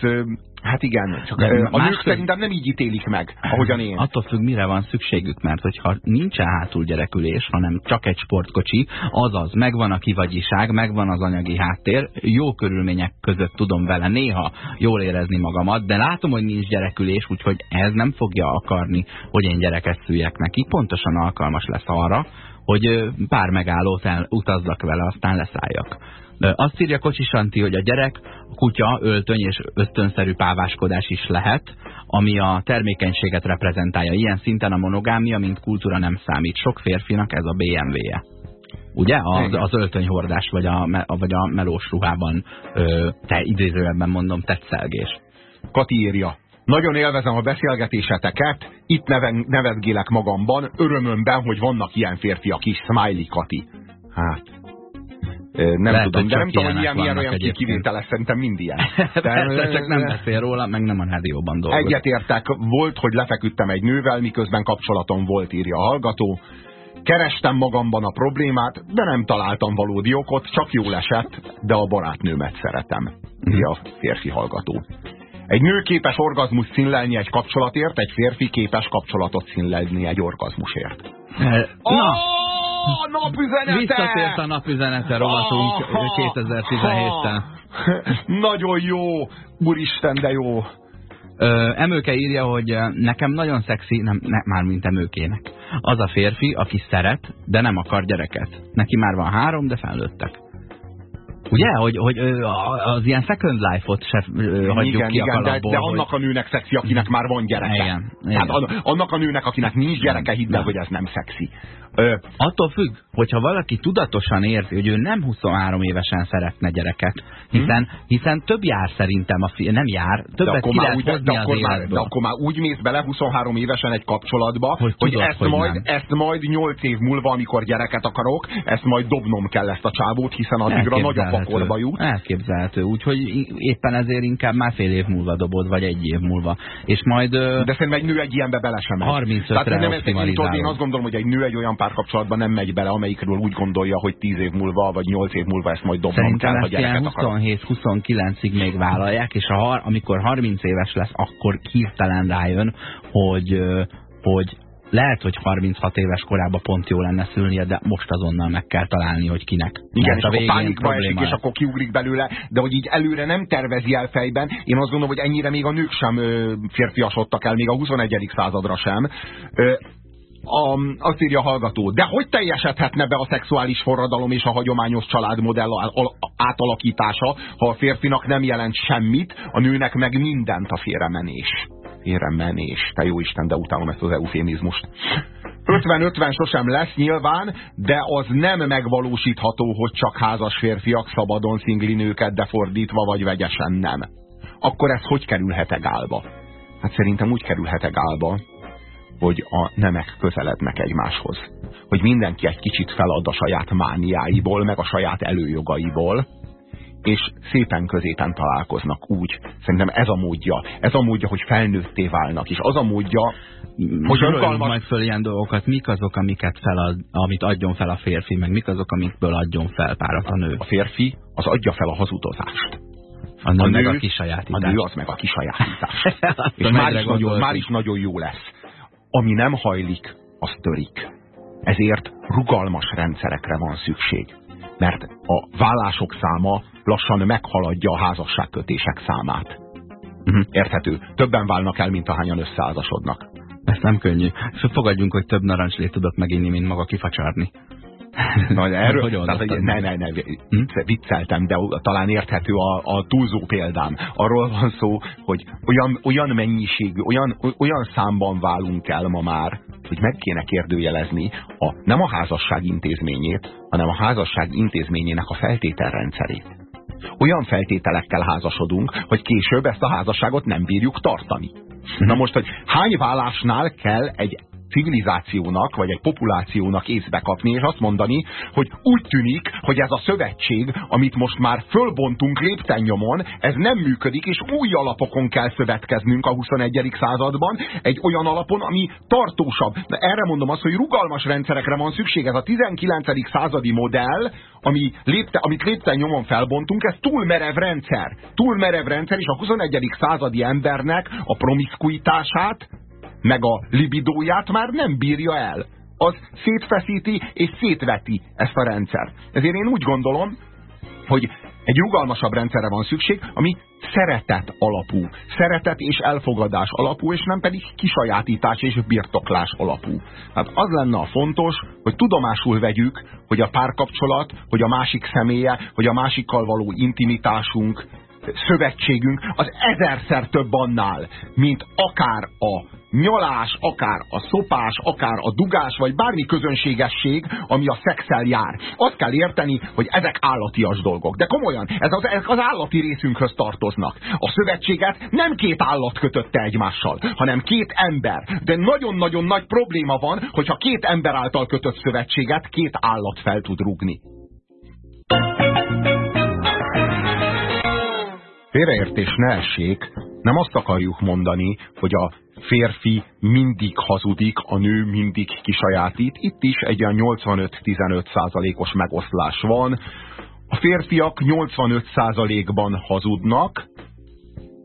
Hát igen, csak De a nők szerintem nem így ítélik meg, ahogyan én. Attól függ, mire van szükségük, mert hogyha nincsen hátul gyerekülés, hanem csak egy sportkocsi, azaz megvan a kivagyiság, megvan az anyagi háttér, jó körülmények között tudom vele néha jól érezni magamat, de látom, hogy nincs gyerekülés, úgyhogy ez nem fogja akarni, hogy én gyereket szüljek neki. Pontosan alkalmas lesz arra, hogy pár megállót el, utazzak vele, aztán leszálljak. Azt írja Kocsisanti, hogy a gyerek, a kutya, öltöny és ösztönszerű páváskodás is lehet, ami a termékenységet reprezentálja. Ilyen szinten a monogámia, mint kultúra nem számít. Sok férfinak ez a BMW-je. Ugye? Az, az öltönyhordás, vagy a, vagy a melós ruhában, ö, te idézőben mondom, tetszelgés. Kati írja. Nagyon élvezem a beszélgetéseteket, itt neven, nevetgélek magamban, örömömben, hogy vannak ilyen férfiak is, Smiley Kati. Hát, nem Lehet, tudom, de nem tudom, hogy ilyen, ilyen olyan kivételes, szerintem mind ilyen. Persze, csak nem beszél róla, meg nem a rádióban dolgozik. Egyetértek, volt, hogy lefeküdtem egy nővel, miközben kapcsolatom volt, írja a hallgató. Kerestem magamban a problémát, de nem találtam valódi okot, csak jól esett, de a barátnőmet szeretem, írja a férfi hallgató. Egy nő képes orgazmus színlelni egy kapcsolatért, egy férfi képes kapcsolatot színlelni egy orgazmusért. Na! Oh! napüzenete! Visszatért a napüzenete rovatunk 2017-ten. Nagyon jó! Úristen, de jó! Ö, Emőke írja, hogy nekem nagyon szexi, nem, ne, már mint Emőkének. Az a férfi, aki szeret, de nem akar gyereket. Neki már van három, de felnőttek. Ugye, hogy, hogy az ilyen second life-ot se hagyjuk igen, ki a igen, de, de annak a nőnek szexi, akinek már van gyereke. Igen, igen. Hát annak a nőnek, akinek nincs gyereke, hidd el, hogy ez nem szexi. Ö, Attól függ, hogyha valaki tudatosan érzi, hogy ő nem 23 évesen szeretne gyereket, hiszen, hmm. hiszen több jár szerintem, a fi nem jár, többet ki lehet úgy, de, akkor már, de akkor már úgy mész bele 23 évesen egy kapcsolatba, hogy, hogy, tudod, ezt, hogy majd, ezt majd 8 év múlva, amikor gyereket akarok, ezt majd dobnom kell ezt a csávót, hiszen addigra nagy a pakolba jut. Elképzelhető, úgyhogy éppen ezért inkább már fél év múlva dobod, vagy egy év múlva. És majd... De szerintem egy nő egy ilyenbe bele sem 35-re nem, én azt gondolom, hogy egy nő egy olyan párkapcsolatban nem megy bele, amelyikről úgy gondolja, hogy 10 év múlva, vagy 8 év múlva ezt majd dobnom Szerintem kell, ha gyereket 27-29-ig még vállalják, és a, amikor 30 éves lesz, akkor hirtelen rájön, hogy, hogy lehet, hogy 36 éves korában pont jó lenne szülnie, de most azonnal meg kell találni, hogy kinek. Igen, és a akkor pánikba esik, és akkor kiugrik belőle, de hogy így előre nem tervezi el fejben. Én azt gondolom, hogy ennyire még a nők sem férfiasodtak el, még a 21. századra sem a, azt írja a hallgató, de hogy teljesedhetne be a szexuális forradalom és a hagyományos családmodell átalakítása, ha a férfinak nem jelent semmit, a nőnek meg mindent a félremenés. Félremenés, te jó Isten, de utálom ezt az eufémizmust. 50-50 sosem lesz nyilván, de az nem megvalósítható, hogy csak házas férfiak szabadon szingli nőket, de fordítva vagy vegyesen nem. Akkor ez hogy kerülhet egálba? Hát szerintem úgy kerülhet egálba, hogy a nemek közelednek egymáshoz. Hogy mindenki egy kicsit felad a saját mániáiból, meg a saját előjogaiból, és szépen középen találkoznak úgy. Szerintem ez a módja. Ez a módja, hogy felnőtté válnak, és az a módja, hogy rugalmas... majd föl ilyen dolgokat, mik azok, amiket felad, amit adjon fel a férfi, meg mik azok, amikből adjon fel párat a nő. A férfi az adja fel a hazudozást A nő, a nő meg a kisajátítás. A nő az meg a kisajátítás. És már is, nagyon, már is nagyon jó lesz. Ami nem hajlik, az törik. Ezért rugalmas rendszerekre van szükség. Mert a vállások száma lassan meghaladja a házasságkötések számát. Uh-huh. Érthető. Többen válnak el, mint ahányan összeházasodnak. Ez nem könnyű. Fogadjunk, hogy több narancslét tudok meginni, mint maga kifacsarni. Na, erről, hogy tehát, hogy ne, ne, ne, hm? vicceltem, de talán érthető a, a túlzó példám. Arról van szó, hogy olyan, olyan mennyiségű, olyan, olyan számban válunk el ma már, hogy meg kéne kérdőjelezni a, nem a házasság intézményét, hanem a házasság intézményének a feltételrendszerét. Olyan feltételekkel házasodunk, hogy később ezt a házasságot nem bírjuk tartani. Na most, hogy hány vállásnál kell egy civilizációnak, vagy egy populációnak észbe kapni, és azt mondani, hogy úgy tűnik, hogy ez a szövetség, amit most már fölbontunk léptennyomon, ez nem működik, és új alapokon kell szövetkeznünk a 21. században, egy olyan alapon, ami tartósabb. De erre mondom azt, hogy rugalmas rendszerekre van szükség. Ez a 19. századi modell, ami lépte, amit léptennyomon felbontunk, ez túl merev rendszer. Túl merev rendszer, és a 21. századi embernek a promiszkuitását, meg a libidóját már nem bírja el. Az szétfeszíti és szétveti ezt a rendszer. Ezért én úgy gondolom, hogy egy rugalmasabb rendszerre van szükség, ami szeretet alapú, szeretet és elfogadás alapú, és nem pedig kisajátítás és birtoklás alapú. Hát az lenne a fontos, hogy tudomásul vegyük, hogy a párkapcsolat, hogy a másik személye, hogy a másikkal való intimitásunk, szövetségünk az ezerszer több annál, mint akár a nyalás, akár a szopás, akár a dugás, vagy bármi közönségesség, ami a szexel jár. Azt kell érteni, hogy ezek állatias dolgok. De komolyan, ez az, ezek az állati részünkhöz tartoznak. A szövetséget nem két állat kötötte egymással, hanem két ember. De nagyon-nagyon nagy probléma van, hogyha két ember által kötött szövetséget két állat fel tud rúgni. Félreértés ne essék, nem azt akarjuk mondani, hogy a férfi mindig hazudik, a nő mindig kisajátít. Itt is egy olyan 85-15 százalékos megoszlás van. A férfiak 85 százalékban hazudnak,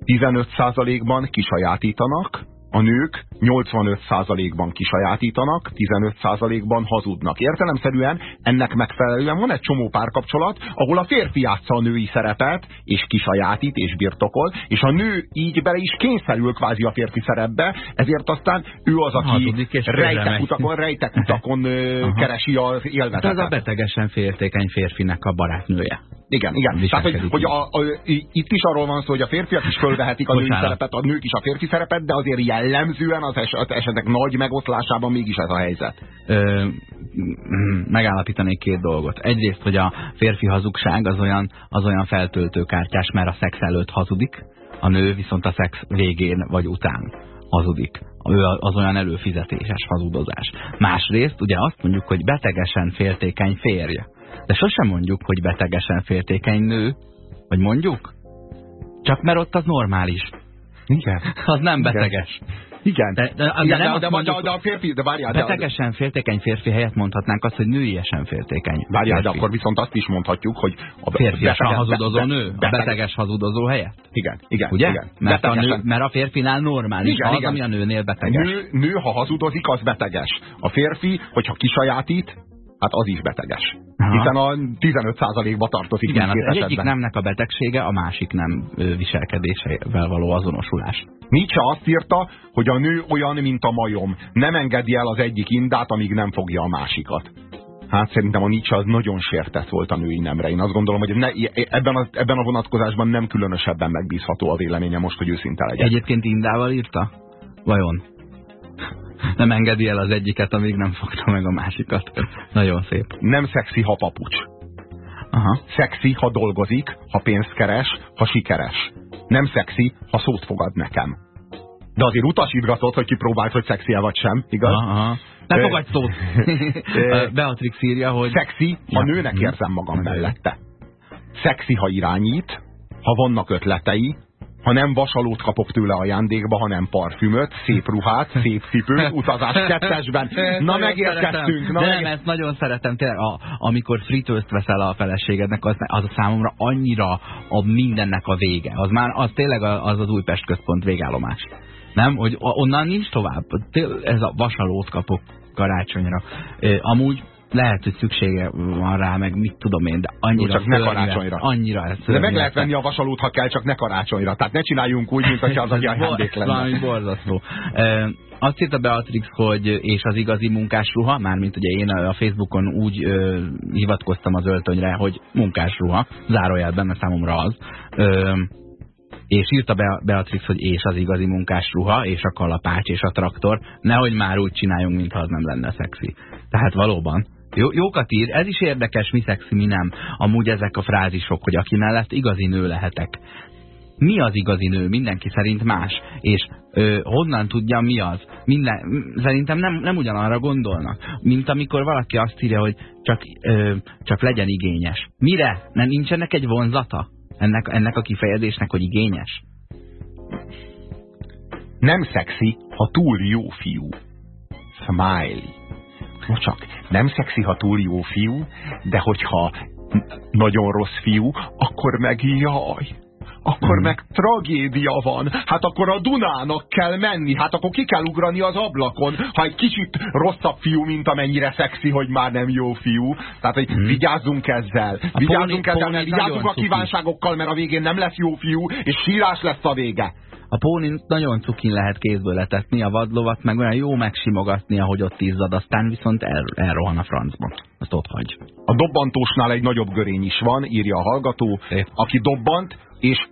15 százalékban kisajátítanak, a nők 85%-ban kisajátítanak, 15%-ban hazudnak. Értelemszerűen ennek megfelelően van egy csomó párkapcsolat, ahol a férfi játsza a női szerepet, és kisajátít, és birtokol, és a nő így bele is kényszerül kvázi a férfi szerepbe, ezért aztán ő az, aki rejtek utakon, rejtek utakon keresi az élvezetet. Ez a betegesen féltékeny férfinek a barátnője. Igen, igen. Tehát, hogy, hogy a, a, itt is arról van szó, hogy a férfiak is fölvehetik a női szerepet, a nők is a férfi szerepet, de azért jellemzően az esetek nagy megoszlásában mégis ez a helyzet. Ö, megállapítanék két dolgot. Egyrészt, hogy a férfi hazugság az olyan, az olyan feltöltőkártyás, mert a szex előtt hazudik, a nő viszont a szex végén vagy után hazudik. Ő az olyan előfizetéses hazudozás. Másrészt ugye azt mondjuk, hogy betegesen féltékeny férj. De sosem mondjuk, hogy betegesen féltékeny nő. Vagy mondjuk? Csak mert ott az normális. Igen. Az nem beteges. Igen. De, de, de, de, de, mondjuk, de, a férfi, de várjál. Betegesen de, féltékeny férfi helyett mondhatnánk azt, hogy nőiesen féltékeny. Várjál, de akkor viszont azt is mondhatjuk, hogy a férfiasan beteges, hazudozó be, nő, beteges, a beteges hazudozó helyett. Igen, igen. Ugye? Igen. Mert, a nő, mert a férfinál normális igen, az, igen. ami a nőnél beteges. Nő, nő, ha hazudozik, az beteges. A férfi, hogyha kisajátít, hát az is beteges. Aha. Hiszen a 15%-ba tartozik. Igen, az egyik nemnek a betegsége, a másik nem viselkedésével való azonosulás. Nietzsche azt írta, hogy a nő olyan, mint a majom. Nem engedi el az egyik indát, amíg nem fogja a másikat. Hát szerintem a Nietzsche az nagyon sértett volt a női nemre. Én azt gondolom, hogy ne, ebben, a, ebben a vonatkozásban nem különösebben megbízható a véleménye most, hogy őszinte legyen. Egyébként indával írta? Vajon? Nem engedi el az egyiket, amíg nem fogta meg a másikat. Nagyon szép. Nem szexi, ha papucs. Aha. Szexi, ha dolgozik, ha pénzt keres, ha sikeres. Nem szexi, ha szót fogad nekem. De azért utasítgatott, hogy kipróbált, hogy szexi -e vagy sem, igaz? Aha. Ne fogadj szót! Beatrix írja, hogy... Szexi, ha ja. nőnek érzem magam mellette. Szexi, ha irányít, ha vannak ötletei, ha nem vasalót kapok tőle ajándékba, hanem parfümöt, szép ruhát, szép cipőt, utazás kettesben. Na megérkeztünk. Na De meg... nem, ezt nagyon szeretem. Tényleg, a, amikor fritőzt veszel a feleségednek, az, az a számomra annyira a mindennek a vége. Az már az tényleg az az Újpest központ végállomás. Nem? Hogy onnan nincs tovább. Ez a vasalót kapok karácsonyra. Amúgy lehet, hogy szüksége van rá, meg mit tudom én, de annyira csak ne karácsonyra. Annyira De meg lehet venni a vasalót, ha kell, csak ne karácsonyra. Tehát ne csináljunk úgy, mint hogyha az a ajándék lenne. Valami borzasztó. E, azt írta Beatrix, hogy és az igazi munkásruha, mármint ugye én a Facebookon úgy ö, hivatkoztam az öltönyre, hogy munkásruha, zárójelben, mert számomra az. Ö, és írta be Beatrix, hogy és az igazi munkásruha, és a kalapács, és a traktor, nehogy már úgy csináljunk, mintha az nem lenne szexi. Tehát valóban. Jó, jókat ír, ez is érdekes, mi szexi, mi nem. Amúgy ezek a frázisok, hogy aki mellett igazi nő lehetek. Mi az igazi nő? Mindenki szerint más. És ö, honnan tudja, mi az? Minden, szerintem nem, nem ugyanarra gondolnak. Mint amikor valaki azt írja, hogy csak, ö, csak legyen igényes. Mire? Nem nincsenek egy vonzata? Ennek, ennek a kifejezésnek, hogy igényes? Nem szexi, ha túl jó fiú. Smiley. No csak, nem szexi, ha túl jó fiú, de hogyha nagyon rossz fiú, akkor meg jaj, akkor hmm. meg tragédia van. Hát akkor a Dunának kell menni, hát akkor ki kell ugrani az ablakon, ha egy kicsit rosszabb fiú, mint amennyire szexi, hogy már nem jó fiú. Tehát, hogy hmm. vigyázzunk ezzel. A vigyázzunk ezzel, mert vigyázzunk a kívánságokkal, mert a végén nem lesz jó fiú, és sírás lesz a vége. A pónin nagyon cukin lehet kézből letetni, a vadlovat meg olyan jó megsimogatni, ahogy ott izzad, aztán viszont el, elrohan a francba. Azt ott hagy. A dobbantósnál egy nagyobb görény is van, írja a hallgató, Szép. aki dobbant, és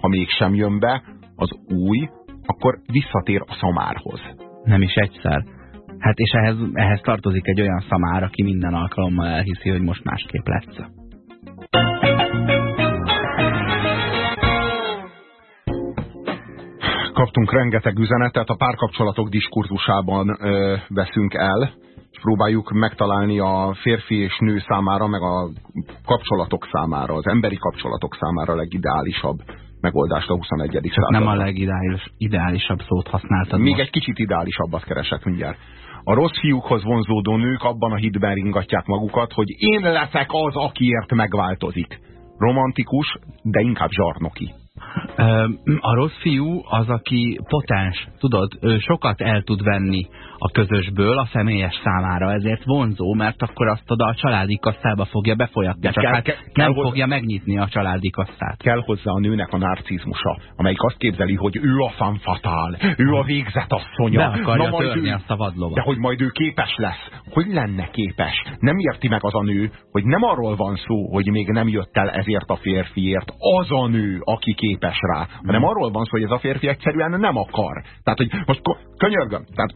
ha mégsem jön be az új, akkor visszatér a szamárhoz. Nem is egyszer. Hát és ehhez, ehhez tartozik egy olyan szamár, aki minden alkalommal elhiszi, hogy most másképp lesz. Kaptunk rengeteg üzenetet, a párkapcsolatok diskurzusában ö, veszünk el, és próbáljuk megtalálni a férfi és nő számára, meg a kapcsolatok számára, az emberi kapcsolatok számára a legideálisabb megoldást a 21. században. Nem a legideálisabb szót használtad Még most. egy kicsit ideálisabbat keresek mindjárt. A rossz fiúkhoz vonzódó nők abban a hitben ringatják magukat, hogy én leszek az, akiért megváltozik. Romantikus, de inkább zsarnoki. A rossz fiú az, aki potens, tudod, ő sokat el tud venni a közösből a személyes számára, ezért vonzó, mert akkor azt oda a családi kasszába fogja befolyatni, csak kell, hát kell, nem kell fogja megnyitni a családi kasszát. Kell hozzá a nőnek a narcizmusa, amelyik azt képzeli, hogy ő a fanfatál, ő a végzet asszonya. Be akarja Na, majd törni ő, azt a vadlovat. De hogy majd ő képes lesz. Hogy lenne képes? Nem érti meg az a nő, hogy nem arról van szó, hogy még nem jött el ezért a férfiért az a nő, aki képes rá, hanem arról van szó, hogy ez a férfi egyszerűen nem akar. Tehát, hogy most könyörgöm, tehát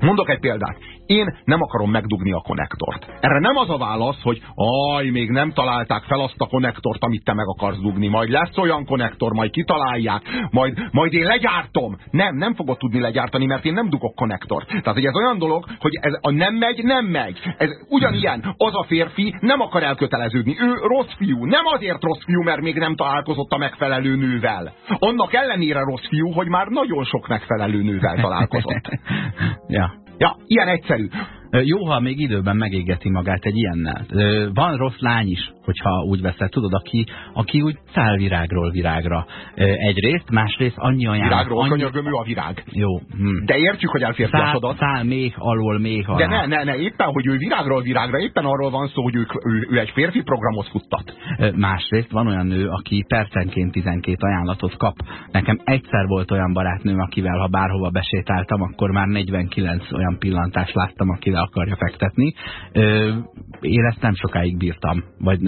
Mondok egy példát. Én nem akarom megdugni a konnektort. Erre nem az a válasz, hogy aj, még nem találták fel azt a konnektort, amit te meg akarsz dugni. Majd lesz olyan konnektor, majd kitalálják, majd, majd én legyártom. Nem, nem fogod tudni legyártani, mert én nem dugok konnektort. Tehát, hogy ez olyan dolog, hogy ez a nem megy, nem megy. Ez ugyanilyen. Az a férfi nem akar elköteleződni. Ő rossz fiú. Nem azért rossz fiú, mert még nem találkozott a megfelelő nővel. Annak ellenére rossz fiú, hogy már nagyon sok megfelelő nővel találkozott. ja. Ja, ilyen egyszerű. Jó, ha még időben megégeti magát egy ilyennel. Van rossz lány is, hogyha úgy veszed, tudod, aki, aki úgy száll virágról virágra. Egyrészt, másrészt annyi olyan... Virágról, annyi... könyörgöm, ő a virág. Jó. Hm. De értjük, hogy elférfiasodat. Száll, száll még alól, még alá. De ne, ne, ne, éppen, hogy ő virágról virágra, éppen arról van szó, hogy ő, ő, ő egy férfi programot futtat. Másrészt van olyan nő, aki percenként 12 ajánlatot kap. Nekem egyszer volt olyan barátnőm, akivel ha bárhova besétáltam, akkor már 49 olyan pillantást láttam, akivel akarja fektetni. Én ezt nem sokáig bírtam. Vagy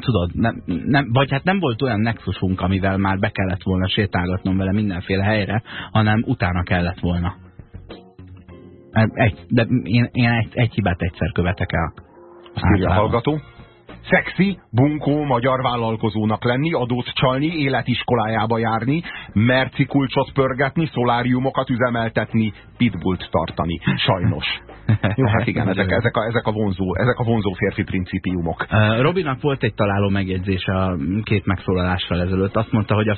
tudod, nem, nem, vagy hát nem volt olyan nexusunk, amivel már be kellett volna sétálgatnom vele mindenféle helyre, hanem utána kellett volna. Egy, de én, én egy, egy hibát egyszer követek el. Azt írja a hallgató. Szexi, bunkó magyar vállalkozónak lenni, adót csalni, életiskolájába járni, merci kulcsot pörgetni, szoláriumokat üzemeltetni, pitbullt tartani. Sajnos. Jó, hát igen, ezek, ezek, a, ezek, a vonzó, ezek a vonzó férfi principiumok. Robinak volt egy találó megjegyzése a két megszólalással ezelőtt. Azt mondta, hogy a,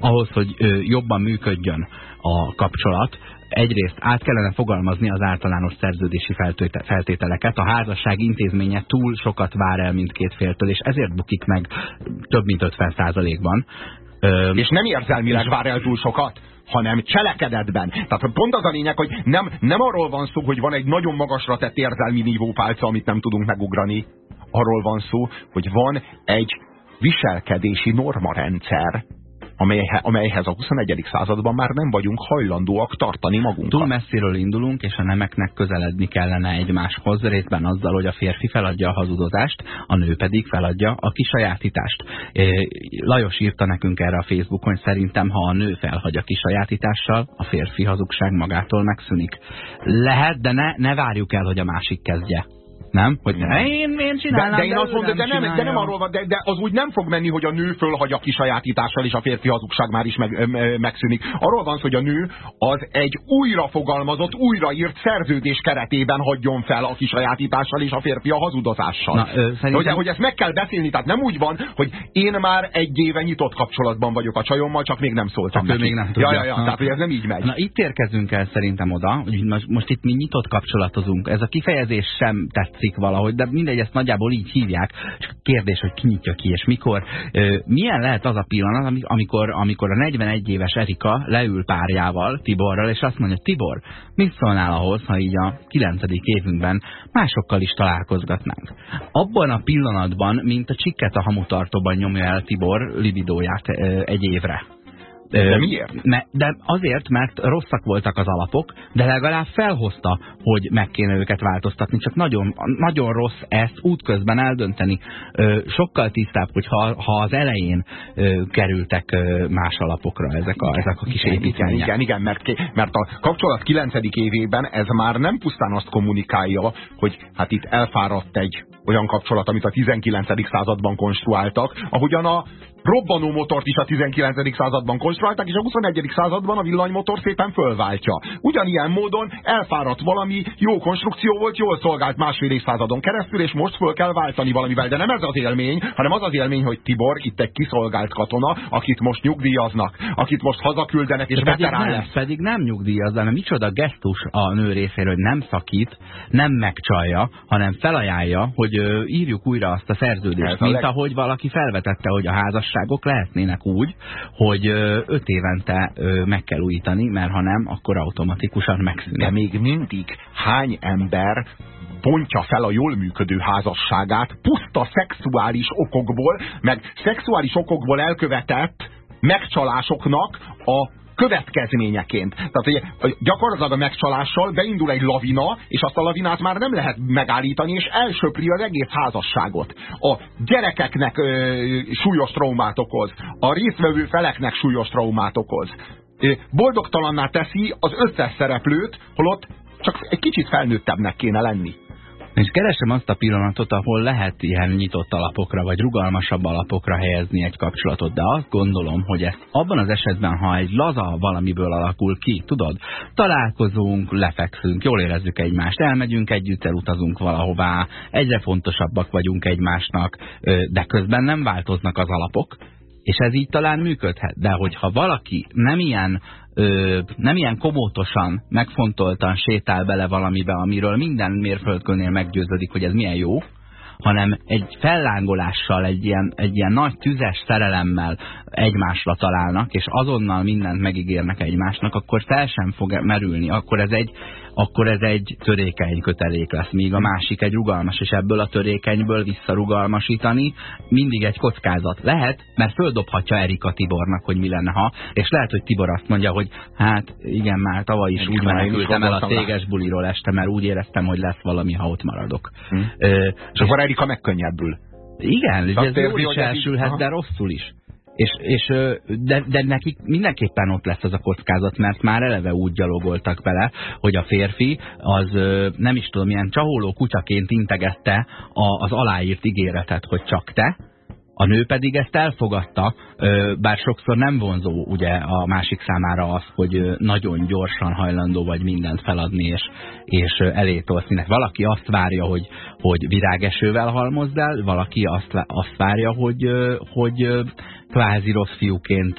ahhoz, hogy jobban működjön a kapcsolat, egyrészt át kellene fogalmazni az általános szerződési feltételeket. A házasság intézménye túl sokat vár el mindkét féltől, és ezért bukik meg több mint 50 ban És nem érzelmileg vár el túl sokat? Hanem cselekedetben. Tehát pont az a lényeg, hogy nem, nem arról van szó, hogy van egy nagyon magasra tett érzelmi nívópálca, amit nem tudunk megugrani. Arról van szó, hogy van egy viselkedési normarendszer, amelyhe, amelyhez a 21. században már nem vagyunk hajlandóak tartani magunkat. Túl messziről indulunk, és a nemeknek közeledni kellene egymáshoz, részben azzal, hogy a férfi feladja a hazudozást, a nő pedig feladja a kisajátítást. Lajos írta nekünk erre a Facebookon, szerintem, ha a nő felhagy a kisajátítással, a férfi hazugság magától megszűnik. Lehet, de ne, ne várjuk el, hogy a másik kezdje. Nem? Hogy ne, én, én csinálnám, de, de én azt mondom, de nem, de nem arról van, de, de az úgy nem fog menni, hogy a nő fölhagy a kisajátítással, és a férfi hazugság már is meg, megszűnik. Arról van hogy a nő az egy újra fogalmazott, újraírt szerződés keretében hagyjon fel a kisajátítással, és a férfi a hazudozással. Na, ö, szerintem... hogy, hogy ezt meg kell beszélni, tehát nem úgy van, hogy én már egy éve nyitott kapcsolatban vagyok a csajommal, csak még nem szóltam csak neki. még nem tudja. Ja, ja, ja, tehát hogy ez nem így megy. Na itt érkezünk el szerintem oda, hogy most, most itt mi nyitott kapcsolatozunk. Ez a kifejezés sem tetszik tetszik valahogy, de mindegy, ezt nagyjából így hívják. A kérdés, hogy ki nyitja ki, és mikor. Milyen lehet az a pillanat, amikor, amikor a 41 éves Erika leül párjával, Tiborral, és azt mondja, Tibor, mit szólnál ahhoz, ha így a 9. évünkben másokkal is találkozgatnánk? Abban a pillanatban, mint a csikket a hamutartóban nyomja el Tibor libidóját egy évre. De miért? De azért, mert rosszak voltak az alapok, de legalább felhozta, hogy meg kéne őket változtatni. Csak nagyon, nagyon rossz ezt útközben eldönteni. Sokkal tisztább, hogy ha, ha az elején kerültek más alapokra ezek a, ezek a kis építmények. Igen, igen, mert, mert a kapcsolat 9. évében ez már nem pusztán azt kommunikálja, hogy hát itt elfáradt egy olyan kapcsolat, amit a 19. században konstruáltak, ahogyan a robbanó motort is a 19. században konstruálták, és a 21. században a villanymotor szépen fölváltja. Ugyanilyen módon elfáradt valami, jó konstrukció volt, jól szolgált másfél évszázadon keresztül, és most föl kell váltani valamivel. De nem ez az élmény, hanem az az élmény, hogy Tibor itt egy kiszolgált katona, akit most nyugdíjaznak, akit most hazaküldenek, és veterán lesz. Pedig nem nyugdíjaz, de micsoda gesztus a nő részéről, hogy nem szakít, nem megcsalja, hanem felajánlja, hogy írjuk újra azt a szerződést, mint leg... ahogy valaki felvetette, hogy a házas házasságok lehetnének úgy, hogy öt évente meg kell újítani, mert ha nem, akkor automatikusan megszűnik. De még mindig hány ember bontja fel a jól működő házasságát puszta szexuális okokból, meg szexuális okokból elkövetett megcsalásoknak a következményeként. Tehát hogy gyakorlatilag a megcsalással beindul egy lavina, és azt a lavinát már nem lehet megállítani, és elsöpri az egész házasságot. A gyerekeknek ö, súlyos traumát okoz, a résztvevő feleknek súlyos traumát okoz. Boldogtalanná teszi az összes szereplőt, holott csak egy kicsit felnőttebbnek kéne lenni. És keresem azt a pillanatot, ahol lehet ilyen nyitott alapokra, vagy rugalmasabb alapokra helyezni egy kapcsolatot, de azt gondolom, hogy ez abban az esetben, ha egy laza valamiből alakul ki, tudod, találkozunk, lefekszünk, jól érezzük egymást, elmegyünk együtt, elutazunk valahová, egyre fontosabbak vagyunk egymásnak, de közben nem változnak az alapok, és ez így talán működhet. De hogyha valaki nem ilyen ö, nem ilyen komótosan, megfontoltan sétál bele valamibe, amiről minden mérföldkönnél meggyőződik, hogy ez milyen jó, hanem egy fellángolással, egy ilyen, egy ilyen nagy tüzes szerelemmel egymásra találnak, és azonnal mindent megígérnek egymásnak, akkor fel sem fog merülni. Akkor ez egy, akkor ez egy törékeny kötelék lesz, míg a másik egy rugalmas, és ebből a törékenyből visszarugalmasítani mindig egy kockázat. Lehet, mert földobhatja Erika Tibornak, hogy mi lenne, ha, és lehet, hogy Tibor azt mondja, hogy hát igen, már tavaly is úgy menekültem el a téges buliról este, mert úgy éreztem, hogy lesz valami, ha ott maradok. Hm. Ö, és akkor Erika megkönnyebbül. Igen, ez jó is elsülhet, de rosszul is. És, és de, de nekik mindenképpen ott lesz az a kockázat, mert már eleve úgy gyalogoltak vele, hogy a férfi az nem is tudom, ilyen csaholó kutyaként integette az aláírt ígéretet, hogy csak te, A nő pedig ezt elfogadta, bár sokszor nem vonzó ugye a másik számára az, hogy nagyon gyorsan hajlandó vagy mindent feladni és, és elé tolszni. Valaki azt várja, hogy, hogy virágesővel halmozd el, valaki azt, azt várja, hogy, hogy kvázi rossz fiúként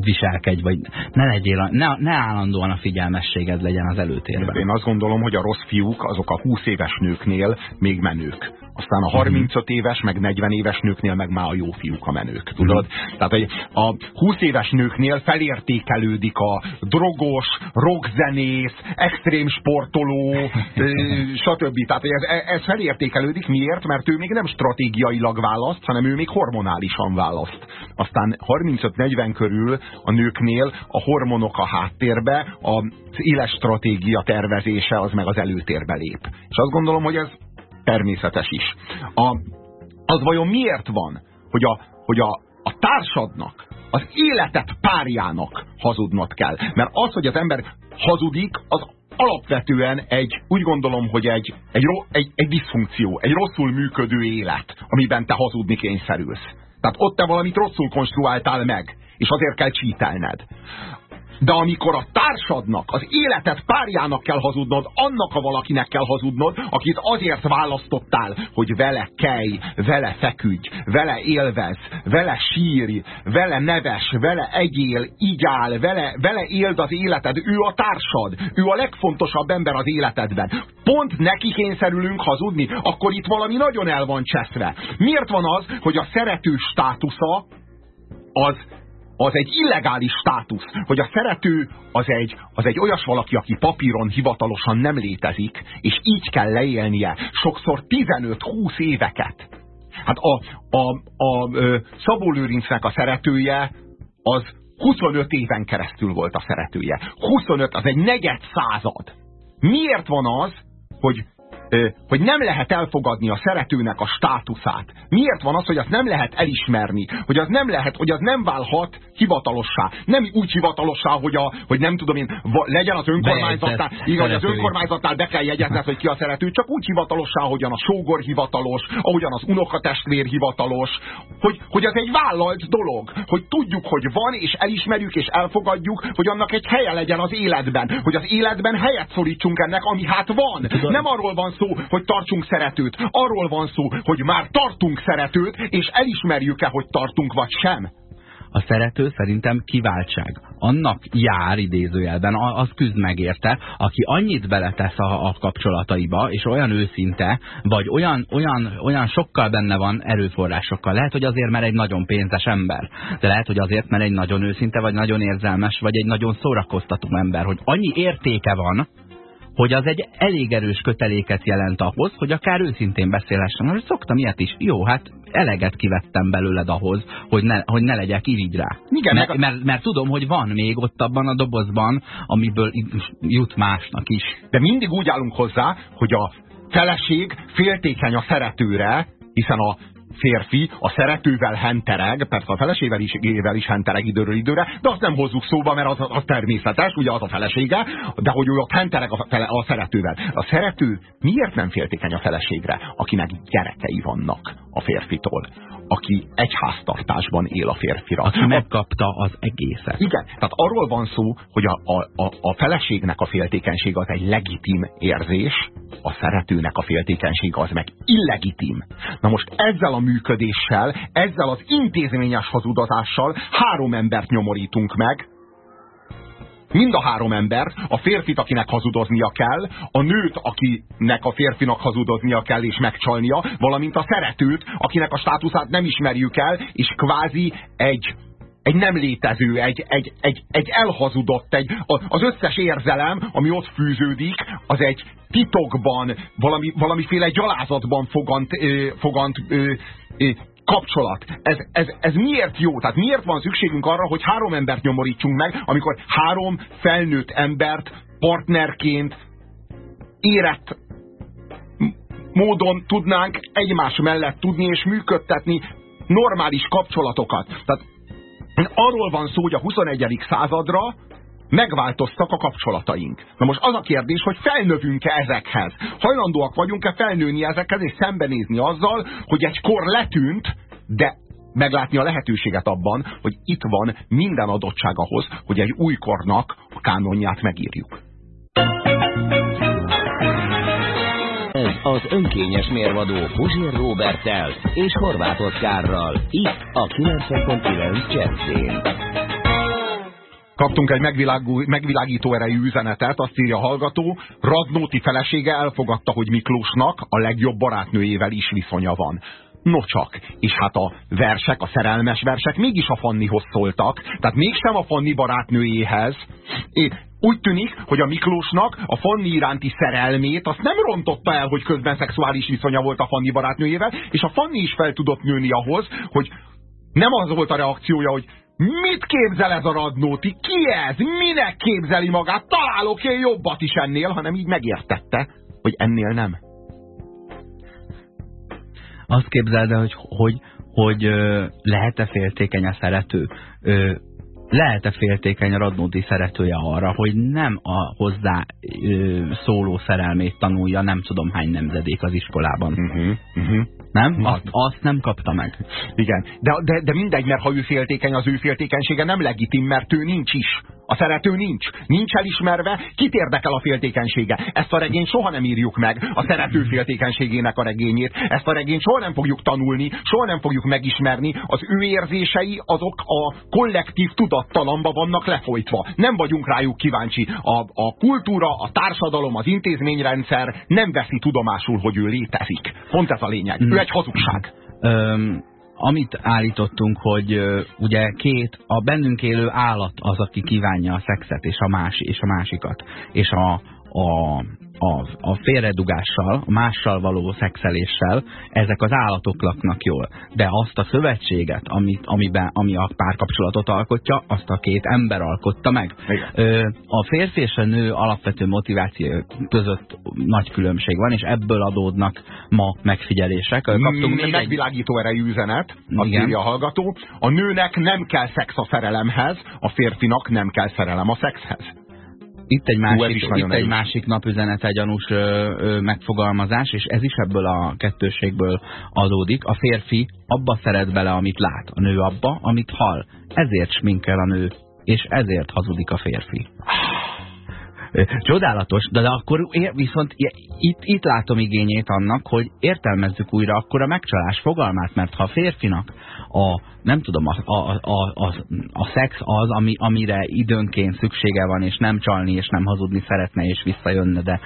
viselkedj, vagy ne legyél, ne, ne állandóan a figyelmességed legyen az előtérben. Én azt gondolom, hogy a rossz fiúk azok a 20 éves nőknél még menők. Aztán a 35 éves, meg 40 éves nőknél meg már a jó fiúk a menők, tudod? Mm. Tehát a 20 éves nőknél felértékelődik a drogos, rockzenész, extrém sportoló, stb. Tehát ez, ez felértékelődik. Miért? Mert ő még nem stratégiailag választ, hanem ő még hormonálisan választ. Aztán 35-40 körül a nőknél a hormonok a háttérbe, az éles stratégia tervezése az meg az előtérbe lép. És azt gondolom, hogy ez természetes is. A, az vajon miért van, hogy a, hogy a, a társadnak, az életet párjának hazudnod kell? Mert az, hogy az ember hazudik, az alapvetően egy, úgy gondolom, hogy egy, egy, egy, egy diszfunkció, egy rosszul működő élet, amiben te hazudni kényszerülsz. Tehát ott te valamit rosszul konstruáltál meg, és azért kell csítelned. De amikor a társadnak, az életet párjának kell hazudnod, annak a valakinek kell hazudnod, akit azért választottál, hogy vele kelj, vele feküdj, vele élvez, vele sírj, vele neves, vele egyél, áll, vele, vele éld az életed, ő a társad, ő a legfontosabb ember az életedben. Pont neki kényszerülünk hazudni, akkor itt valami nagyon el van cseszve. Miért van az, hogy a szerető státusza az az egy illegális státusz, hogy a szerető az egy, az egy olyas valaki, aki papíron hivatalosan nem létezik, és így kell leélnie sokszor 15-20 éveket. Hát a, a, a, a Szabó Lőrincnek a szeretője az 25 éven keresztül volt a szeretője. 25, az egy negyed század. Miért van az, hogy hogy nem lehet elfogadni a szeretőnek a státuszát. Miért van az, hogy azt nem lehet elismerni? Hogy az nem lehet, hogy az nem válhat hivatalossá. Nem úgy hivatalossá, hogy, a, hogy nem tudom én, legyen az önkormányzatnál, igaz, az önkormányzatnál be kell jegyezni, hogy ki a szerető, csak úgy hivatalossá, ahogyan a sógor hivatalos, ahogyan az unokatestvér hivatalos, hogy, hogy az egy vállalt dolog, hogy tudjuk, hogy van, és elismerjük, és elfogadjuk, hogy annak egy helye legyen az életben, hogy az életben helyet szorítsunk ennek, ami hát van. Tudom. Nem arról van szó, hogy tartsunk szeretőt. Arról van szó, hogy már tartunk szeretőt, és elismerjük-e, hogy tartunk vagy sem. A szerető szerintem kiváltság. Annak jár idézőjelben, az küzd meg érte, aki annyit beletesz a, a kapcsolataiba, és olyan őszinte, vagy olyan, olyan, olyan sokkal benne van erőforrásokkal. Lehet, hogy azért, mert egy nagyon pénzes ember, de lehet, hogy azért, mert egy nagyon őszinte, vagy nagyon érzelmes, vagy egy nagyon szórakoztató ember, hogy annyi értéke van, hogy az egy elég erős köteléket jelent ahhoz, hogy akár őszintén beszélhessen. Hogy szoktam ilyet is. Jó, hát eleget kivettem belőled ahhoz, hogy ne, hogy ne legyek irigy rá. Igen, mert, a... mert, mert tudom, hogy van még ott abban a dobozban, amiből jut másnak is. De mindig úgy állunk hozzá, hogy a feleség féltékeny a szeretőre, hiszen a férfi a szeretővel hentereg, persze a felesével is, is hentereg időről időre, de azt nem hozzuk szóba, mert az, az természetes, ugye az a felesége, de hogy ő ott hentereg a, fele, a szeretővel. A szerető miért nem féltékeny a feleségre, akinek gyerekei vannak a férfitól? aki egy háztartásban él a férfira. Aki megkapta az egészet. Igen, tehát arról van szó, hogy a, a, a, a feleségnek a féltékenység az egy legitim érzés, a szeretőnek a féltékenység az meg illegitim. Na most ezzel a működéssel, ezzel az intézményes hazudatással három embert nyomorítunk meg, mind a három ember, a férfit, akinek hazudoznia kell, a nőt, akinek a férfinak hazudoznia kell és megcsalnia, valamint a szeretőt, akinek a státuszát nem ismerjük el, és kvázi egy egy nem létező, egy, egy, egy, egy elhazudott, egy, az összes érzelem, ami ott fűződik, az egy titokban, valami, valamiféle gyalázatban fogant, ö, fogant ö, ö, kapcsolat. Ez, ez, ez miért jó? Tehát miért van szükségünk arra, hogy három embert nyomorítsunk meg, amikor három felnőtt embert partnerként érett módon tudnánk egymás mellett tudni és működtetni normális kapcsolatokat. Tehát arról van szó, hogy a 21. századra megváltoztak a kapcsolataink. Na most az a kérdés, hogy felnövünk-e ezekhez? Hajlandóak vagyunk-e felnőni ezekhez, és szembenézni azzal, hogy egy kor letűnt, de meglátni a lehetőséget abban, hogy itt van minden adottság ahhoz, hogy egy új kornak a kánonját megírjuk. Az önkényes mérvadó Puzsér Robertel és Horváth Oszkárral. Itt a 90.9 Jazzén. Kaptunk egy megvilágító erejű üzenetet, azt írja a hallgató, Radnóti felesége elfogadta, hogy Miklósnak a legjobb barátnőjével is viszonya van. Nocsak. És hát a versek, a szerelmes versek mégis a Fannihoz szóltak, tehát mégsem a Fanni barátnőjéhez. É, úgy tűnik, hogy a Miklósnak a Fanni iránti szerelmét azt nem rontotta el, hogy közben szexuális viszonya volt a Fanni barátnőjével, és a Fanni is fel tudott nőni ahhoz, hogy nem az volt a reakciója, hogy Mit képzel ez a Radnóti? Ki ez? Minek képzeli magát? Találok én jobbat is ennél, hanem így megértette, hogy ennél nem. Azt képzeld el, hogy, hogy, hogy lehet-e féltékeny a szerető? Lehet-e féltékeny a Radnóti szeretője arra, hogy nem a hozzá ö, szóló szerelmét tanulja nem tudom hány nemzedék az iskolában. Uh -huh, uh -huh. Nem? Azt, azt nem kapta meg. Igen, de, de, de mindegy, mert ha ő féltékeny, az ő féltékenysége nem legitim, mert ő nincs is. A szerető nincs. Nincs elismerve, kit érdekel a féltékenysége. Ezt a regényt soha nem írjuk meg, a szerető féltékenységének a regényét. Ezt a regényt soha nem fogjuk tanulni, soha nem fogjuk megismerni. Az ő érzései azok a kollektív tudattalamba vannak lefolytva. Nem vagyunk rájuk kíváncsi. A, a kultúra, a társadalom, az intézményrendszer nem veszi tudomásul, hogy ő létezik. Pont ez a lényeg. Ő egy hazugság. Um amit állítottunk, hogy ugye két, a bennünk élő állat az, aki kívánja a szexet és a, más, és a másikat. És a, a, a, a félredugással, a mással való szexeléssel ezek az állatok laknak jól. De azt a szövetséget, amit, amiben, ami a párkapcsolatot alkotja, azt a két ember alkotta meg. Ö, a férfi és a nő alapvető motiváció között nagy különbség van, és ebből adódnak ma megfigyelések. Kaptunk még megvilágító erejű üzenet, azt Igen. írja a hallgató. A nőnek nem kell szex a szerelemhez, a férfinak nem kell szerelem a szexhez. Itt egy másik, itt egy másik napüzenete gyanús ö, ö, megfogalmazás, és ez is ebből a kettőségből adódik. A férfi abba szeret bele, amit lát, a nő abba, amit hall. Ezért sminkel a nő, és ezért hazudik a férfi. Csodálatos, de, de akkor viszont itt, itt látom igényét annak, hogy értelmezzük újra akkor a megcsalás fogalmát, mert ha a férfinak a, nem tudom, a, a, a, a, a szex az, ami, amire időnként szüksége van, és nem csalni, és nem hazudni szeretne, és visszajönne, de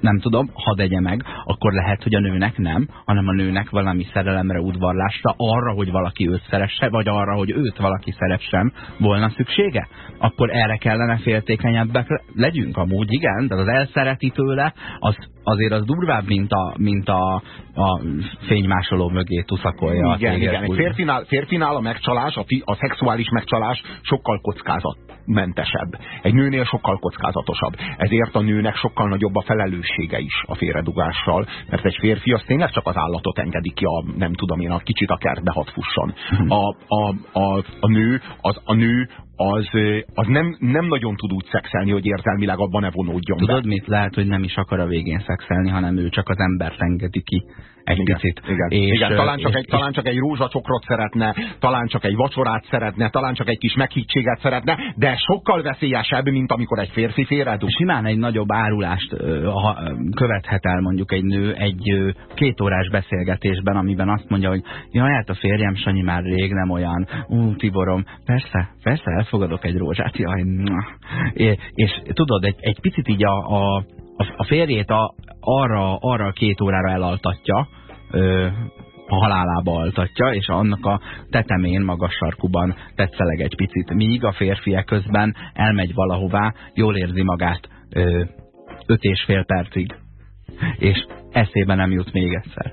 nem tudom, ha degye meg, akkor lehet, hogy a nőnek nem, hanem a nőnek valami szerelemre, udvarlásra, arra, hogy valaki őt szeresse, vagy arra, hogy őt valaki szeressen, volna szüksége? Akkor erre kellene féltékenyebbek legyünk amúgy, igen, de az elszereti tőle, az, azért az durvább, mint a, mint a, a fénymásoló mögé tuszakolja. Igen, igen. Egy férfinál, férfinál a megcsalás, a, fi, a szexuális megcsalás sokkal kockázatmentesebb. Egy nőnél sokkal kockázatosabb. Ezért a nőnek sokkal nagyobb a felelőssége is a félredugással, mert egy férfi az tényleg csak az állatot engedi ki a, nem tudom én, a kicsit a kertbe hat fusson. Mhm. A, a, a, a nő, az, a nő az, az nem, nem nagyon tud úgy szexelni, hogy érzelmileg abban ne vonódjon Tudod be. mit? Lehet, hogy nem is akar a végén szexelni, hanem ő csak az embert engedi ki egy igen, picit. Igen, és, igen talán, csak és, egy, talán csak egy rózsacsokrot szeretne, talán csak egy vacsorát szeretne, talán csak egy kis meghittséget szeretne, de sokkal veszélyesebb, mint amikor egy férfi félredug. Simán egy nagyobb árulást ha, követhet el mondjuk egy nő egy két órás beszélgetésben, amiben azt mondja, hogy jaj, hát a férjem Sanyi már rég nem olyan, ú, Tiborom, persze, persze, elfogadok egy rózsát, jaj, és, és tudod, egy, egy picit így a, a a férjét a, arra, arra két órára elaltatja, ö, a halálába altatja, és annak a tetemén, magas sarkuban tetszeleg egy picit, míg a férfi közben elmegy valahová, jól érzi magát ö, öt és fél percig, és eszébe nem jut még egyszer.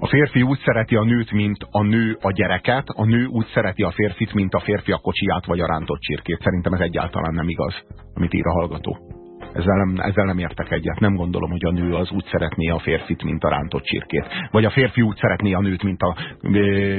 A férfi úgy szereti a nőt, mint a nő a gyereket, a nő úgy szereti a férfit, mint a férfi a kocsiját vagy a rántott csirkét. Szerintem ez egyáltalán nem igaz, amit ír a hallgató Ezzel nem, ezzel nem értek egyet. Nem gondolom, hogy a nő az úgy szeretné a férfit, mint a rántott csirkét. Vagy a férfi úgy szeretné a nőt, mint a,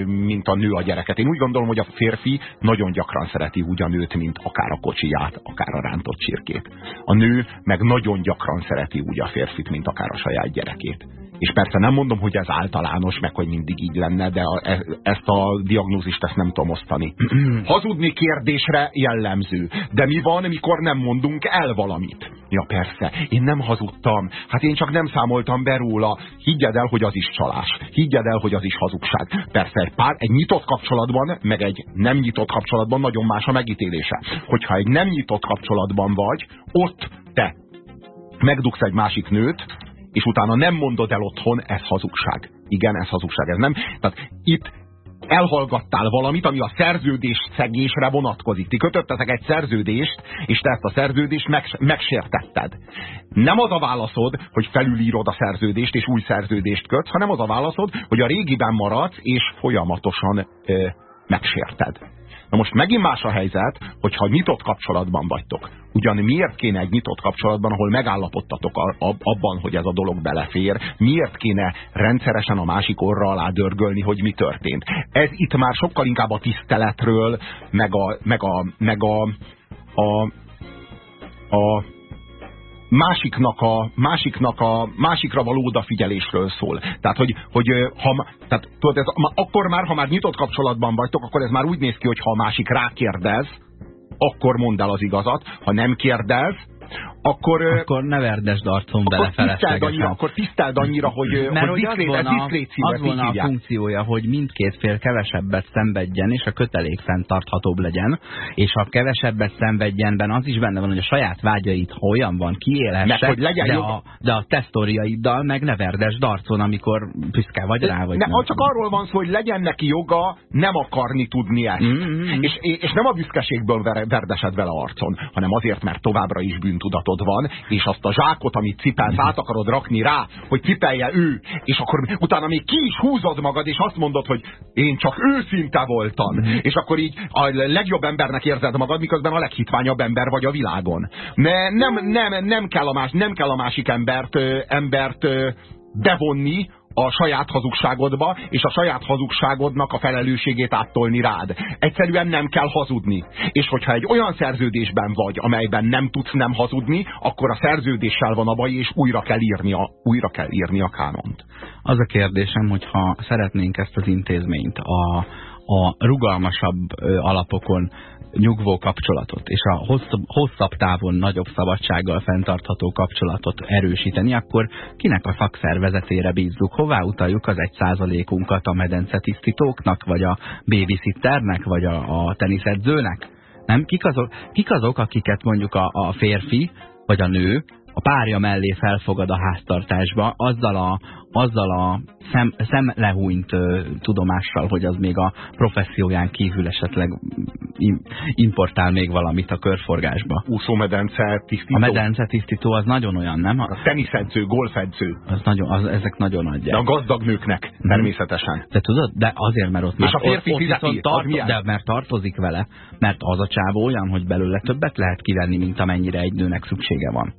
mint a nő a gyereket. Én úgy gondolom, hogy a férfi nagyon gyakran szereti úgy a nőt, mint akár a kocsiját, akár a rántott csirkét. A nő meg nagyon gyakran szereti úgy a férfit, mint akár a saját gyerekét. És persze nem mondom, hogy ez általános, meg hogy mindig így lenne, de a, e, ezt a diagnózist ezt nem tudom osztani. Hazudni kérdésre jellemző. De mi van, mikor nem mondunk el valamit? Ja persze, én nem hazudtam. Hát én csak nem számoltam be róla. Higgyed el, hogy az is csalás. Higgyed el, hogy az is hazugság. Persze egy pár, egy nyitott kapcsolatban, meg egy nem nyitott kapcsolatban nagyon más a megítélése. Hogyha egy nem nyitott kapcsolatban vagy, ott te megdugsz egy másik nőt, és utána nem mondod el otthon, ez hazugság. Igen, ez hazugság, ez nem. Tehát itt elhallgattál valamit, ami a szerződés szegésre vonatkozik. Ti kötöttetek egy szerződést, és te ezt a szerződést megs megsértetted. Nem az a válaszod, hogy felülírod a szerződést, és új szerződést kötsz, hanem az a válaszod, hogy a régiben maradsz, és folyamatosan ö, megsérted. Na most megint más a helyzet, hogyha nyitott kapcsolatban vagytok. Ugyan miért kéne egy nyitott kapcsolatban, ahol megállapodtatok abban, hogy ez a dolog belefér, miért kéne rendszeresen a másik orra alá dörgölni, hogy mi történt? Ez itt már sokkal inkább a tiszteletről, meg a, meg a, meg a, a, a másiknak a, másiknak a, másikra való odafigyelésről szól. Tehát, hogy, hogy ha, tehát, tudod, ez, akkor már, ha már nyitott kapcsolatban vagytok, akkor ez már úgy néz ki, hogy ha a másik rákérdez, akkor mondd el az igazat. Ha nem kérdez, akkor, akkor ne verdesd arcon bele annyira, Akkor tiszteld annyira, hogy, Mert hogy, hogy az volna, az volna a funkciója, hogy mindkét fél kevesebbet szenvedjen, és a kötelék fenntarthatóbb legyen, és ha kevesebbet szenvedjenben az is benne van, hogy a saját vágyait olyan van, kiélhesse, hogy legyen de, a, de a tesztoriaiddal meg ne verdesd arcon, amikor piszkál vagy rá, vagy ne, nem. Csak arról van szó, hogy legyen neki joga nem akarni tudni ezt. Mm -hmm. és, és nem a büszkeségből verdesed vele arcon, hanem azért, mert továbbra is bűntudat tudatod van, és azt a zsákot, amit cipelsz, át akarod rakni rá, hogy cipelje ő, és akkor utána még ki is húzod magad, és azt mondod, hogy én csak őszinte voltam, és akkor így a legjobb embernek érzed magad, miközben a leghitványabb ember vagy a világon. Ne, nem, nem, nem, kell a más, nem kell a másik embert, embert bevonni a saját hazugságodba, és a saját hazugságodnak a felelősségét áttolni rád. Egyszerűen nem kell hazudni. És hogyha egy olyan szerződésben vagy, amelyben nem tudsz nem hazudni, akkor a szerződéssel van a baj, és újra kell írni a, újra kell írni a kánont. Az a kérdésem, hogyha szeretnénk ezt az intézményt a, a rugalmasabb alapokon nyugvó kapcsolatot, és a hosszabb, hosszabb távon nagyobb szabadsággal fenntartható kapcsolatot erősíteni, akkor kinek a szakszervezetére bízzuk? Hová utaljuk az egy százalékunkat a medencetisztítóknak, vagy a babysitternek, vagy a, a teniszedzőnek? Nem? Kik azok, kik azok, akiket mondjuk a, a férfi, vagy a nő a párja mellé felfogad a háztartásba, azzal a, azzal a szem, szemlehúnyt ö, tudomással, hogy az még a professzióján kívül esetleg importál még valamit a körforgásba. Úszómedence tisztító? A medence tisztító az nagyon olyan, nem? A teniszedző, golfedző. Az nagyon, az, ezek nagyon adják. De a gazdag nőknek, hmm. természetesen. De tudod, de azért, mert ott És már, a férfi ott, fizeti, tart, de mert tartozik vele, mert az a csávó olyan, hogy belőle többet lehet kivenni, mint amennyire egy nőnek szüksége van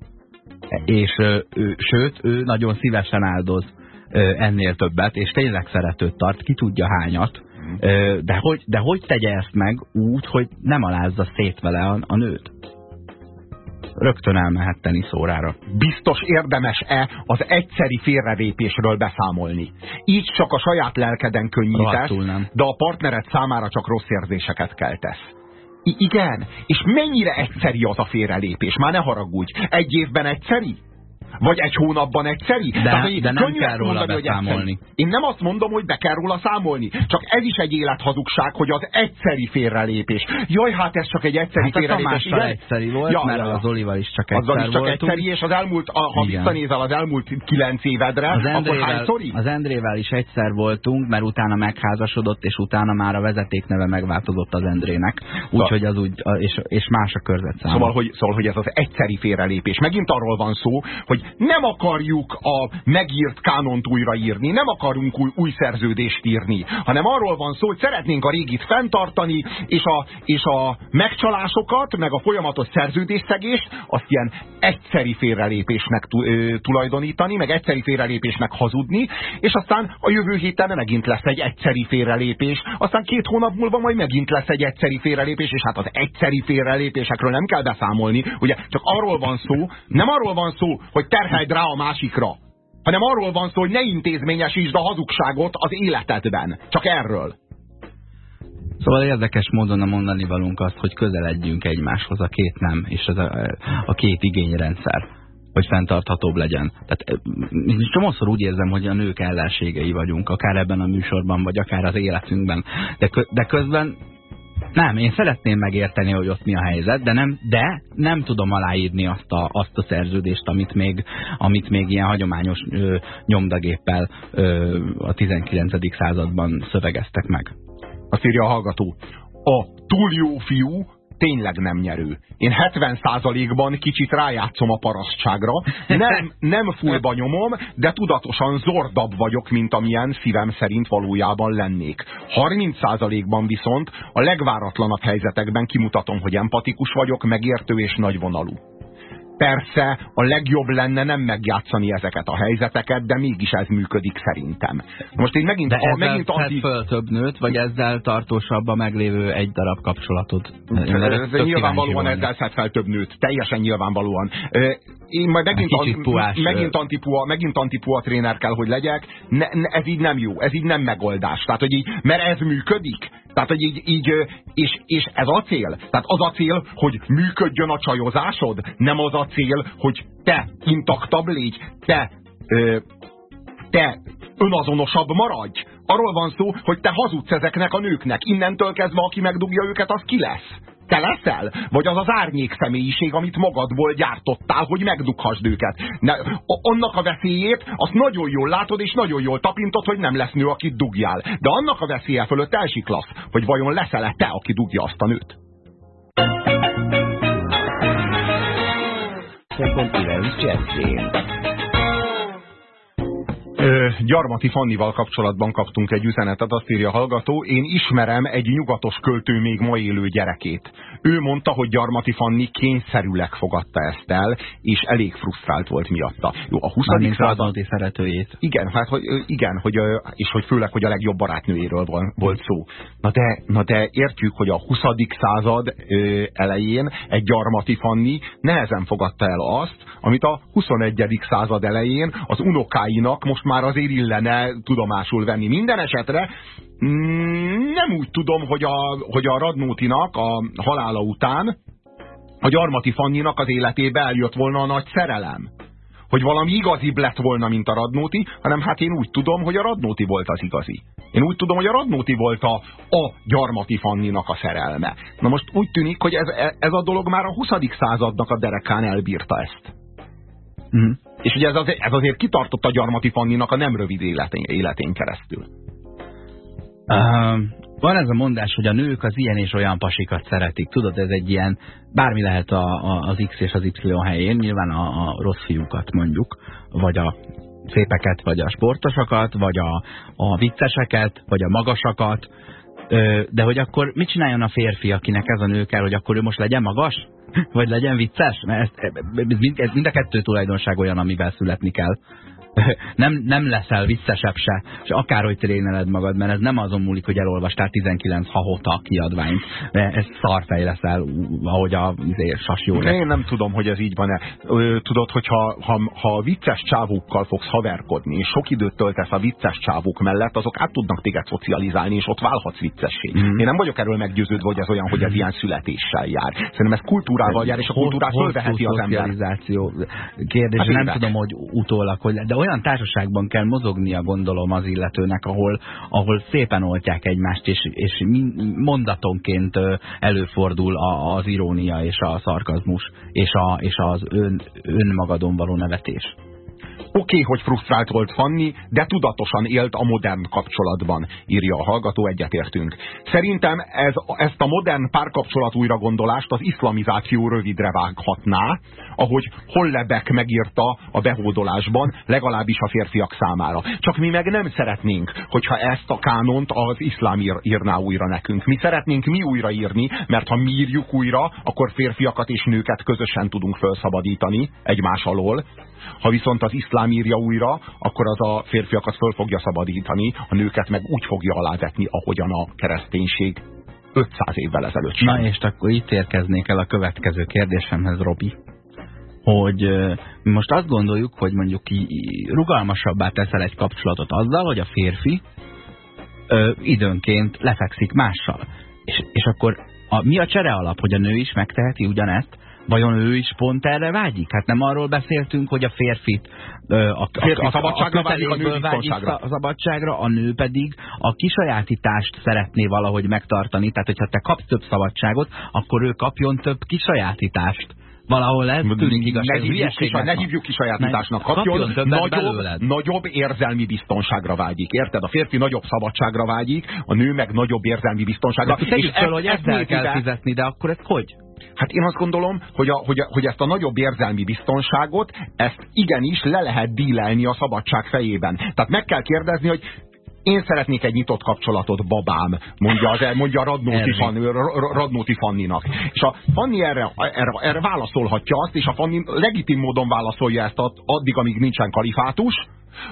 és ő, sőt, ő nagyon szívesen áldoz ennél többet, és tényleg szeretőt tart, ki tudja hányat, mhm. de hogy, de hogy tegye ezt meg úgy, hogy nem alázza szét vele a, a nőt? Rögtön elmehet teniszórára. Biztos érdemes-e az egyszeri félrelépésről beszámolni? Így csak a saját lelkeden könnyítesz, de a partnered számára csak rossz érzéseket keltesz. I igen, és mennyire egyszeri az a félrelépés? Már ne haragudj. Egy évben egyszeri? Vagy egy hónapban egyszeri? De, Tehát, de nem kell róla mondani, beszámolni. Én nem azt mondom, hogy be kell róla számolni. Csak ez is egy élethazugság, hogy az egyszeri félrelépés. Jaj, hát ez csak egy egyszeri hát félrelépés. Igen? egyszeri volt, ja, mert ja. az Olival is csak egyszer Azzal is csak voltunk. egyszeri, és az elmúlt, a, ha Igen. visszanézel az elmúlt kilenc évedre, az Endrével, akkor hányszori? Az Endrével is egyszer voltunk, mert utána megházasodott, és utána már a vezetékneve megváltozott az Endrének. Úgyhogy az úgy, és, és más a körzet Szóval hogy, szóval, hogy ez az egyszeri félrelépés. Megint arról van szó, hogy nem akarjuk a megírt kánont újraírni, nem akarunk új, új szerződést írni, hanem arról van szó, hogy szeretnénk a régit fenntartani, és a, és a megcsalásokat, meg a folyamatos szerződésszegést azt ilyen egyszeri félrelépésnek tulajdonítani, meg egyszeri félrelépésnek hazudni, és aztán a jövő héten megint lesz egy egyszeri félrelépés, aztán két hónap múlva majd megint lesz egy egyszeri félrelépés, és hát az egyszeri félrelépésekről nem kell beszámolni, ugye csak arról van szó, nem arról van szó, hogy terheld rá a másikra, hanem arról van szó, hogy ne intézményesítsd a hazugságot az életedben. Csak erről. Szóval érdekes módon a mondani valunk azt, hogy közeledjünk egymáshoz a két nem, és az a, a két igényrendszer, hogy fenntarthatóbb legyen. Tehát csomószor úgy érzem, hogy a nők ellenségei vagyunk, akár ebben a műsorban, vagy akár az életünkben. De, de közben nem, én szeretném megérteni, hogy ott mi a helyzet, de nem, de nem tudom aláírni azt a, azt a szerződést, amit még, amit még ilyen hagyományos ö, nyomdagéppel ö, a 19. században szövegeztek meg. Azt írja a hallgató. A túl jó fiú tényleg nem nyerő. Én 70%-ban kicsit rájátszom a parasztságra, nem, nem fullba nyomom, de tudatosan zordabb vagyok, mint amilyen szívem szerint valójában lennék. 30%-ban viszont a legváratlanabb helyzetekben kimutatom, hogy empatikus vagyok, megértő és nagyvonalú persze a legjobb lenne nem megjátszani ezeket a helyzeteket, de mégis ez működik szerintem. Most én megint... De a, megint anti... föl több nőt, vagy ezzel tartósabb a meglévő egy darab kapcsolatot? Ez nyilvánvalóan ezzel szed fel több nőt. Teljesen nyilvánvalóan. Én majd megint, an, megint, antipua, megint antipua tréner kell, hogy legyek. Ne, ne, ez így nem jó, ez így nem megoldás. Tehát, hogy így, mert ez működik, tehát, hogy így, így és, és ez a cél. Tehát az a cél, hogy működjön a csajozásod, nem az a cél, hogy te intaktabb légy, te, ö, te önazonosabb maradj. Arról van szó, hogy te hazudsz ezeknek a nőknek. Innentől kezdve, aki megdugja őket, az ki lesz? Te leszel? Vagy az az árnyék személyiség, amit magadból gyártottál, hogy megdughasd őket? Ne, annak a veszélyét, azt nagyon jól látod, és nagyon jól tapintod, hogy nem lesz nő, akit dugjál. De annak a veszélye fölött elsiklasz, hogy vajon leszel-e te, aki dugja azt a nőt? Gyarmati Fannival kapcsolatban kaptunk egy üzenetet, azt írja a hallgató, én ismerem egy nyugatos költő még ma élő gyerekét. Ő mondta, hogy Gyarmati Fanni kényszerűleg fogadta ezt el, és elég frusztrált volt miatta. Jó, a 20. század... szeretőjét. Igen, hát, hogy, igen, hogy, és hogy főleg, hogy a legjobb barátnőjéről volt szó. Na de, na de értjük, hogy a 20. század elején egy Gyarmati Fanni nehezen fogadta el azt, amit a 21. század elején az unokáinak most már azért illene tudomásul venni. Minden esetre mm, nem úgy tudom, hogy a, hogy a Radnótinak a halála után a Gyarmati Fanninak az életébe eljött volna a nagy szerelem. Hogy valami igazibb lett volna, mint a Radnóti, hanem hát én úgy tudom, hogy a Radnóti volt az igazi. Én úgy tudom, hogy a Radnóti volt a, a Gyarmati Fanninak a szerelme. Na most úgy tűnik, hogy ez, ez a dolog már a 20. századnak a derekán elbírta ezt. Mm. És ugye ez, az, ez azért kitartott a Gyarmati Fanninak a nem rövid életén, életén keresztül. Uh, van ez a mondás, hogy a nők az ilyen és olyan pasikat szeretik. Tudod, ez egy ilyen, bármi lehet a, a, az X és az Y helyén, nyilván a, a rossz fiúkat mondjuk, vagy a szépeket, vagy a sportosokat, vagy a, a vicceseket, vagy a magasakat, de hogy akkor mit csináljon a férfi, akinek ez a nő kell, hogy akkor ő most legyen magas? Vagy legyen vicces? Mert ez, ez mind a kettő tulajdonság olyan, amivel születni kell. nem, nem leszel viccesebb se, és akárhogy tréneled magad, mert ez nem azon múlik, hogy elolvastál 19 hahota kiadványt, mert ez szarfej leszel, ahogy a sas jó Én nem tudom, hogy ez így van-e. Tudod, hogyha ha, ha vicces csávókkal fogsz haverkodni, és sok időt töltesz a vicces csávók mellett, azok át tudnak téged szocializálni, és ott válhatsz viccessé. Mm. Én nem vagyok erről meggyőződve, hogy ez olyan, hogy ez ilyen születéssel jár. Szerintem ez kultúrával jár, és a kultúrát fölveheti az ember. Kérdés, hát nem tudom, hogy utólag, hogy, de olyan társaságban kell mozognia, gondolom az illetőnek, ahol, ahol szépen oltják egymást, és, és mondatonként előfordul az irónia és a szarkazmus, és, a, és az ön, önmagadon való nevetés. Okay, hogy frusztrált volt Fanni, de tudatosan élt a modern kapcsolatban, írja a hallgató, egyetértünk. Szerintem ez, ezt a modern párkapcsolat újragondolást az iszlamizáció rövidre vághatná, ahogy Hollebek megírta a behódolásban, legalábbis a férfiak számára. Csak mi meg nem szeretnénk, hogyha ezt a kánont az iszlám ír, írná újra nekünk. Mi szeretnénk mi újraírni, mert ha mi írjuk újra, akkor férfiakat és nőket közösen tudunk felszabadítani egymás alól, ha viszont az iszlám írja újra, akkor az a férfiakat föl fogja szabadítani, a nőket meg úgy fogja alávetni, ahogyan a kereszténység 500 évvel ezelőtt. Na és akkor itt érkeznék el a következő kérdésemhez, Robi hogy most azt gondoljuk, hogy mondjuk rugalmasabbá teszel egy kapcsolatot azzal, hogy a férfi ö, időnként lefekszik mással. És, és akkor a, mi a csere alap, hogy a nő is megteheti ugyanezt, Vajon ő is pont erre vágyik? Hát nem arról beszéltünk, hogy a férfit a, a, férfi a, szabadságra a, vágyik, a nő vágyik a szabadságra, a nő pedig a kisajátítást szeretné valahogy megtartani. Tehát, hogyha te kapsz több szabadságot, akkor ő kapjon több kisajátítást valahol ez tűnik igaz. Ne hívjuk, kis, ne hívjuk kisajátításnak. Kapjon, kapjon nagyobb, nagyobb érzelmi biztonságra vágyik. Érted? A férfi nagyobb szabadságra vágyik, a nő meg nagyobb érzelmi biztonságra. De és fel, hogy ezzel kell fizetni, de akkor ez hogy? Hát én azt gondolom, hogy, a, hogy, a, hogy ezt a nagyobb érzelmi biztonságot, ezt igenis le lehet dílelni a szabadság fejében. Tehát meg kell kérdezni, hogy én szeretnék egy nyitott kapcsolatot, babám, mondja, az, mondja Radnóti, Fanni, Radnóti Fanninak. És a Fanni erre, erre, erre válaszolhatja azt, és a Fanni legitim módon válaszolja ezt addig, amíg nincsen kalifátus,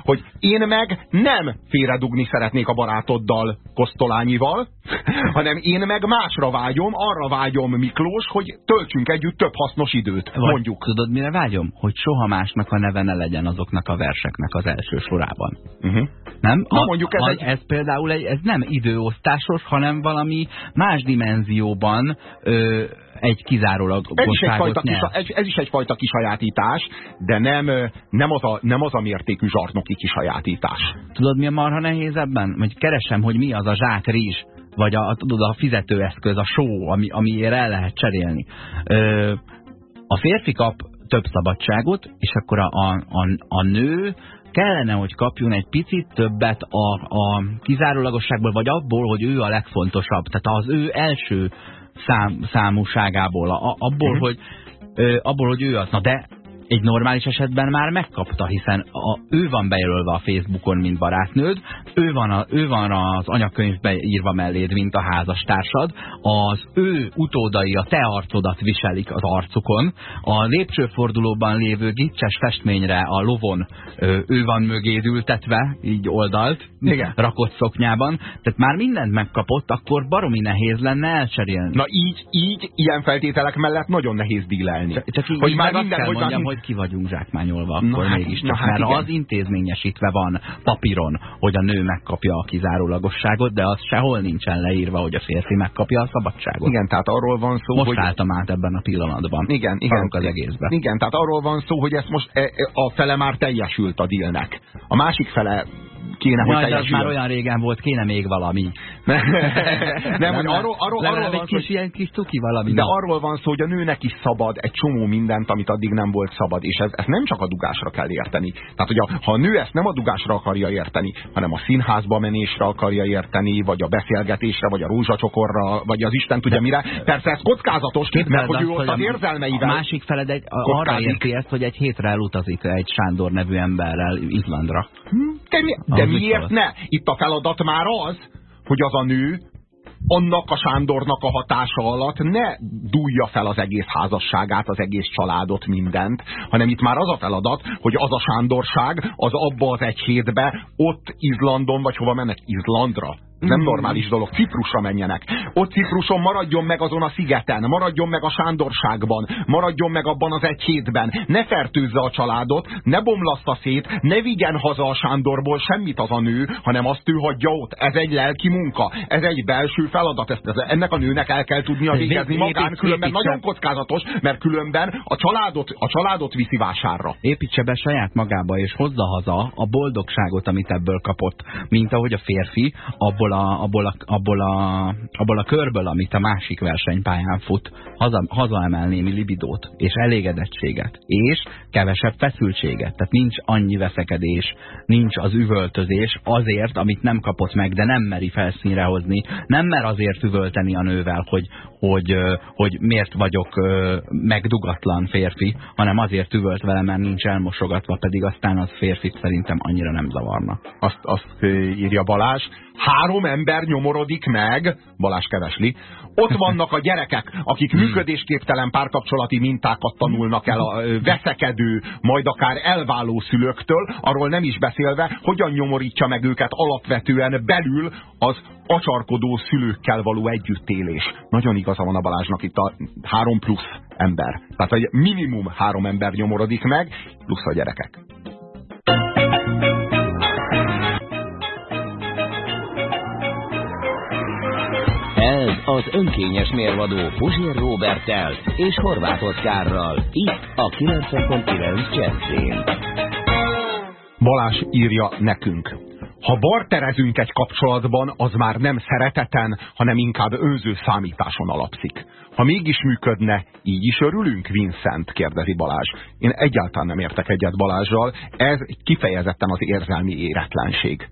hogy én meg nem félredugni szeretnék a barátoddal, Kosztolányival, hanem én meg másra vágyom, arra vágyom Miklós, hogy töltsünk együtt több hasznos időt, Vagy mondjuk. Tudod, mire vágyom? Hogy soha másnak a neve ne legyen azoknak a verseknek az első sorában. Uh -huh. Nem? Na, a, mondjuk ez, a, egy... ez például egy, ez nem időosztásos, hanem valami más dimenzióban ö, egy kizárólag ez ez, ez is egyfajta kisajátítás, de nem, nem, az a, nem az a mértékű zsarnoki kisajátítás. Tudod, mi a marha nehéz ebben? Hogy keresem, hogy mi az a zsák rizs, vagy a, tudod, a fizetőeszköz, a só, ami, amiért el lehet cserélni. Ö, a férfi kap több szabadságot, és akkor a, a, a, a nő kellene, hogy kapjon egy picit többet a, a kizárólagosságból, vagy abból, hogy ő a legfontosabb. Tehát az ő első szám, számúságából, a, abból, uh. -huh. hogy, ö, abból, hogy ő az. Na de egy normális esetben már megkapta, hiszen a, ő van bejelölve a Facebookon, mint barátnőd, ő van, a, ő van az anyakönyvbe írva melléd, mint a házastársad, az ő utódai a te arcodat viselik az arcukon, a lépcsőfordulóban lévő gicses festményre a lovon ő van mögéd ültetve, így oldalt, Igen. rakott szoknyában, tehát már mindent megkapott, akkor baromi nehéz lenne elcserélni. Na így, így ilyen feltételek mellett nagyon nehéz dílelni. Csak, csak így, hogy már minden, hogy mondjam, hogy ki vagyunk zsákmányolva, akkor na, hát, mégis. Na, hát mert igen. az intézményesítve van papíron, hogy a nő megkapja a kizárólagosságot, de az sehol nincsen leírva, hogy a férfi megkapja a szabadságot. Igen, tehát arról van szó, most hogy... álltam át ebben a pillanatban. Igen, igen. az egészben. Igen, tehát arról van szó, hogy ezt most e, e, a fele már teljesült a dílnek. A másik fele kéne, hogy Jaj, már olyan régen volt, kéne még valami. nem, hogy arról, arról, arról van egy kis, ilyen kis tuki valami. De arról van szó, hogy a nőnek is szabad egy csomó mindent, amit addig nem volt szabad, és ez, ez nem csak a dugásra kell érteni. Tehát, hogy a, ha a nő ezt nem a dugásra akarja érteni, hanem a színházba menésre akarja érteni, vagy a beszélgetésre, vagy a rózsacsokorra, vagy az Isten tudja mire. Persze ez kockázatos, mert hogy ő ott az érzelmeivel... A másik feled egy, arra érti ezt, hogy egy hétre elutazik egy Sándor nevű emberrel Izlandra. Hm, de, mi, de miért ne? Itt a feladat már az, hogy az a nő annak a Sándornak a hatása alatt ne dúlja fel az egész házasságát, az egész családot, mindent, hanem itt már az a feladat, hogy az a Sándorság az abba az egy hétbe ott Izlandon, vagy hova mennek? Izlandra? Nem normális dolog. Ciprusra menjenek. Ott Cipruson maradjon meg azon a szigeten, maradjon meg a sándorságban, maradjon meg abban az egy hétben. Ne fertőzze a családot, ne bomlaszta szét, ne vigyen haza a Sándorból semmit az a nő, hanem azt ő hagyja ott. Ez egy lelki munka, ez egy belső feladat. Ezt, ez, ennek a nőnek el kell tudnia végezni magán, különben nagyon kockázatos, mert különben a családot, a családot viszi vásárra. Építse be saját magába, és hozza haza a boldogságot, amit ebből kapott. Mint ahogy a férfi abból abból a, abból, a, abból, a, abból a körből, amit a másik versenypályán fut, haza, hazaemel némi libidót, és elégedettséget, és kevesebb feszültséget. Tehát nincs annyi veszekedés, nincs az üvöltözés azért, amit nem kapott meg, de nem meri felszínre hozni, nem mer azért üvölteni a nővel, hogy, hogy, hogy miért vagyok megdugatlan férfi, hanem azért üvölt vele, mert nincs elmosogatva, pedig aztán az férfit szerintem annyira nem zavarna. Azt, azt írja Balázs, három ember nyomorodik meg, Balázs Kevesli, ott vannak a gyerekek, akik hmm. működésképtelen párkapcsolati mintákat tanulnak el a veszekedő, majd akár elváló szülőktől, arról nem is beszélve, hogyan nyomorítja meg őket alapvetően belül az acsarkodó szülőkkel való együttélés. Nagyon igaza van a Balázsnak itt a három plusz ember. Tehát egy minimum három ember nyomorodik meg, plusz a gyerekek. Az önkényes mérvadó Puzsér Robertel és Horváth Oszkárral. Itt a 90.9 Jazzin. Balázs írja nekünk. Ha barterezünk egy kapcsolatban, az már nem szereteten, hanem inkább önző számításon alapszik. Ha mégis működne, így is örülünk, Vincent? kérdezi Balázs. Én egyáltalán nem értek egyet Balázsral, ez kifejezetten az érzelmi éretlenség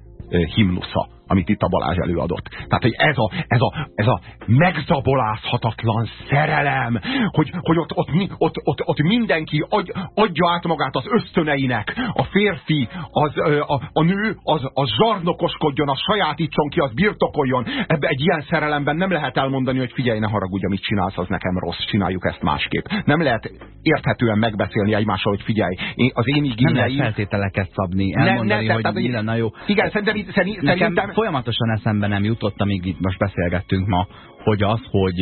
himnusza amit itt a Balázs előadott. Tehát, hogy ez a, ez a, ez a megzabolázhatatlan szerelem, hogy, hogy ott, ott, ott, ott, ott mindenki adj, adja át magát az ösztöneinek, a férfi, az, a, a nő, az, az zsarnokoskodjon, az sajátítson ki, az birtokoljon. Ebbe egy ilyen szerelemben nem lehet elmondani, hogy figyelj, ne haragudj, amit csinálsz, az nekem rossz, csináljuk ezt másképp. Nem lehet érthetően megbeszélni egymással, hogy figyelj, én, az én igényeim... Nem lehet feltételeket szabni, elmondani, ne, ne, hogy tehát, mi lenne jó. Igen, szerintem, szerintem, folyamatosan eszembe nem jutott, amíg itt most beszélgettünk ma, hogy az, hogy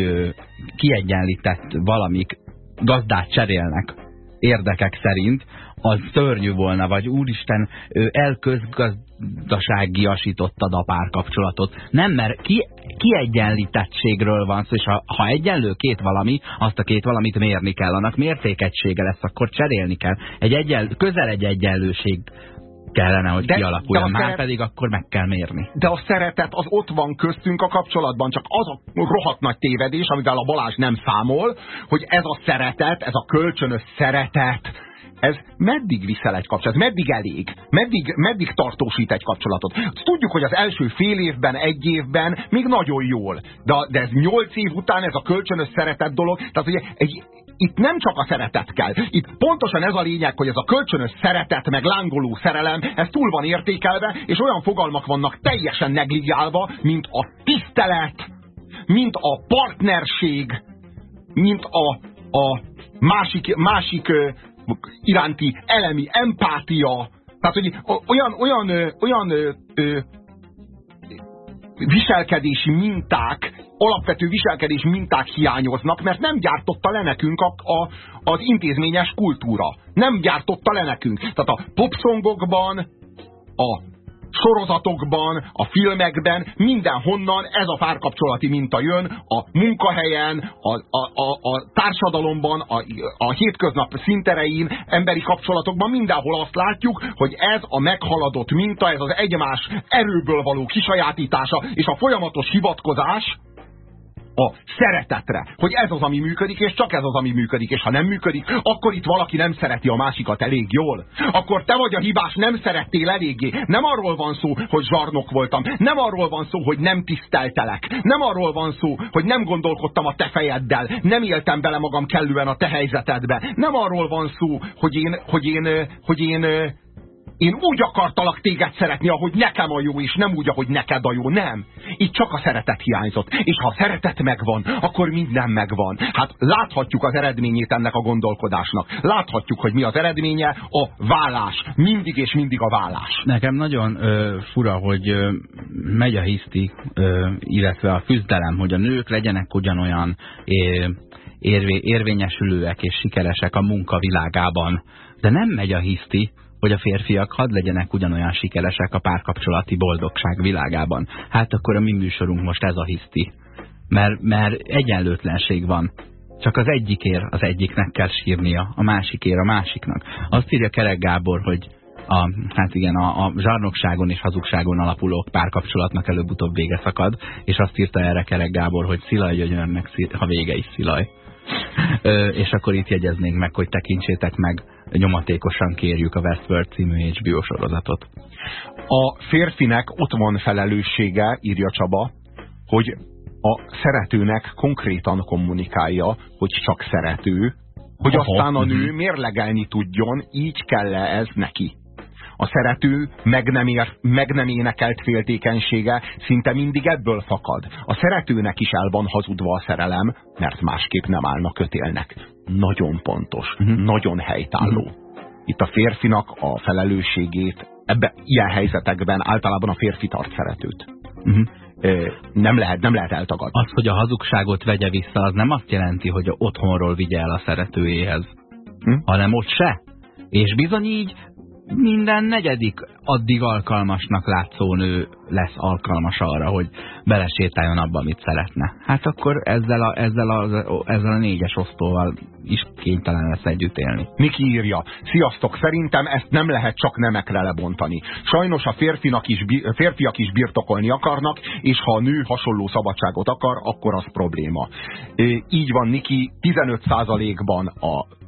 kiegyenlített valamik gazdát cserélnek érdekek szerint, az szörnyű volna, vagy úristen, elközgazdaságiasítottad a párkapcsolatot. Nem, mert ki, kiegyenlítettségről van szó, és ha, ha egyenlő két valami, azt a két valamit mérni kell, annak mértékegysége lesz, akkor cserélni kell. Egy egyenlő, közel egy egyenlőség kellene, hogy de, kialakuljon, de már szeret... pedig akkor meg kell mérni. De a szeretet az ott van köztünk a kapcsolatban, csak az a rohadt nagy tévedés, amivel a Balázs nem számol, hogy ez a szeretet, ez a kölcsönös szeretet, ez meddig viszel egy kapcsolatot? Meddig elég? Meddig, meddig tartósít egy kapcsolatot? Tudjuk, hogy az első fél évben, egy évben még nagyon jól, de, de ez nyolc év után ez a kölcsönös szeretet dolog, tehát ugye egy, itt nem csak a szeretet kell. Itt pontosan ez a lényeg, hogy ez a kölcsönös szeretet, meg lángoló szerelem, ez túl van értékelve, és olyan fogalmak vannak teljesen negligálva, mint a tisztelet, mint a partnerség, mint a, a másik, másik iránti elemi empátia. Tehát, hogy olyan, olyan, olyan ö, viselkedési minták, alapvető viselkedési minták hiányoznak, mert nem gyártotta le nekünk a, a, az intézményes kultúra. Nem gyártotta le nekünk. Tehát a popszongokban, a sorozatokban, a filmekben, mindenhonnan ez a párkapcsolati minta jön, a munkahelyen, a, a, a, a társadalomban, a, a hétköznap szinterein, emberi kapcsolatokban, mindenhol azt látjuk, hogy ez a meghaladott minta, ez az egymás erőből való kisajátítása, és a folyamatos hivatkozás, a szeretetre, hogy ez az, ami működik, és csak ez az, ami működik, és ha nem működik, akkor itt valaki nem szereti a másikat elég jól. Akkor te vagy a hibás, nem szerettél eléggé. Nem arról van szó, hogy zsarnok voltam. Nem arról van szó, hogy nem tiszteltelek. Nem arról van szó, hogy nem gondolkodtam a te fejeddel. Nem éltem bele magam kellően a te helyzetedbe. Nem arról van szó, hogy én, hogy én, hogy én én úgy akartalak téged szeretni, ahogy nekem a jó, és nem úgy, ahogy neked a jó. Nem. Itt csak a szeretet hiányzott. És ha a szeretet megvan, akkor minden megvan. Hát láthatjuk az eredményét ennek a gondolkodásnak. Láthatjuk, hogy mi az eredménye, a vállás. Mindig és mindig a vállás. Nekem nagyon ö, fura, hogy ö, megy a hiszti, ö, illetve a küzdelem, hogy a nők legyenek ugyanolyan ö, érvé, érvényesülőek és sikeresek a munka világában. De nem megy a hiszti, hogy a férfiak hadd legyenek ugyanolyan sikeresek a párkapcsolati boldogság világában. Hát akkor a mi műsorunk most ez a hiszti. Mert, mert egyenlőtlenség van. Csak az egyikért az egyiknek kell sírnia, a másikért a másiknak. Azt írja Kerek Gábor, hogy a, hát igen, a, a zsarnokságon és hazugságon alapuló párkapcsolatnak előbb-utóbb vége szakad, és azt írta erre Kerek Gábor, hogy Szilaj gyönyörnek, ha vége is Szilaj. És akkor itt jegyeznénk meg, hogy tekintsétek meg, nyomatékosan kérjük a Westworld című HBO sorozatot. A férfinek ott van felelőssége, írja Csaba, hogy a szeretőnek konkrétan kommunikálja, hogy csak szerető, hogy aztán a nő mérlegelni tudjon, így kell -e ez neki. A szerető meg nem, ér, meg nem énekelt féltékenysége szinte mindig ebből fakad. A szeretőnek is el van hazudva a szerelem, mert másképp nem állna kötélnek. Nagyon pontos, uh mhm. -huh. nagyon helytálló. Uh mhm. -huh. Itt a férfinak a felelősségét ebbe, ilyen helyzetekben általában a férfi tart szeretőt. Uh mhm. -huh. Nem lehet, nem lehet eltagadni. Az, hogy a hazugságot vegye vissza, az nem azt jelenti, hogy otthonról vigye el a szeretőjéhez, hm? hanem ott se. És bizony így minden negyedik addig alkalmasnak látszó nő lesz alkalmas arra, hogy belesétáljon abba, amit szeretne. Hát akkor ezzel a, ezzel a, ezzel a négyes osztóval is kénytelen lesz együtt élni. Miki írja, sziasztok, szerintem ezt nem lehet csak nemekre lebontani. Sajnos a férfinak is, férfiak is birtokolni akarnak, és ha a nő hasonló szabadságot akar, akkor az probléma. Így van, Niki, 15%-ban a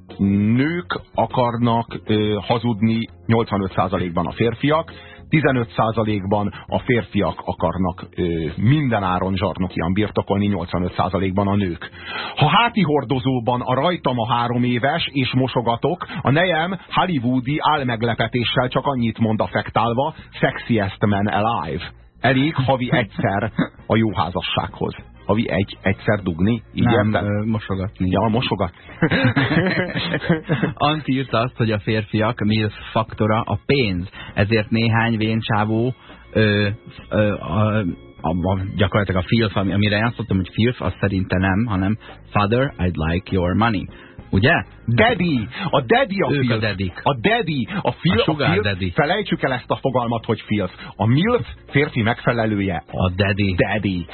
nők akarnak ö, hazudni 85%-ban a férfiak, 15%-ban a férfiak akarnak ö, minden áron zsarnokian birtokolni, 85%-ban a nők. Ha háti hordozóban a rajtam a három éves, és mosogatok, a nejem hollywoodi álmeglepetéssel csak annyit mond affektálva, sexiest man alive. Elég havi egyszer a jó házassághoz havi egy, egyszer dugni? Így Nem, ö, mosogatni. Ja, mosogatni. Anti írta azt, hogy a férfiak mi faktora a pénz, ezért néhány véncsávó ö, ö, a, a, a, gyakorlatilag a filf, amire mondtam, hogy filf, az szerinte nem, hanem father, I'd like your money. Ugye? Daddy! A daddy a Ők filf. a daddy. A daddy. A, fil, a, a filf, daddy. Felejtsük el ezt a fogalmat, hogy filf. A milf férfi megfelelője. A daddy. Daddy.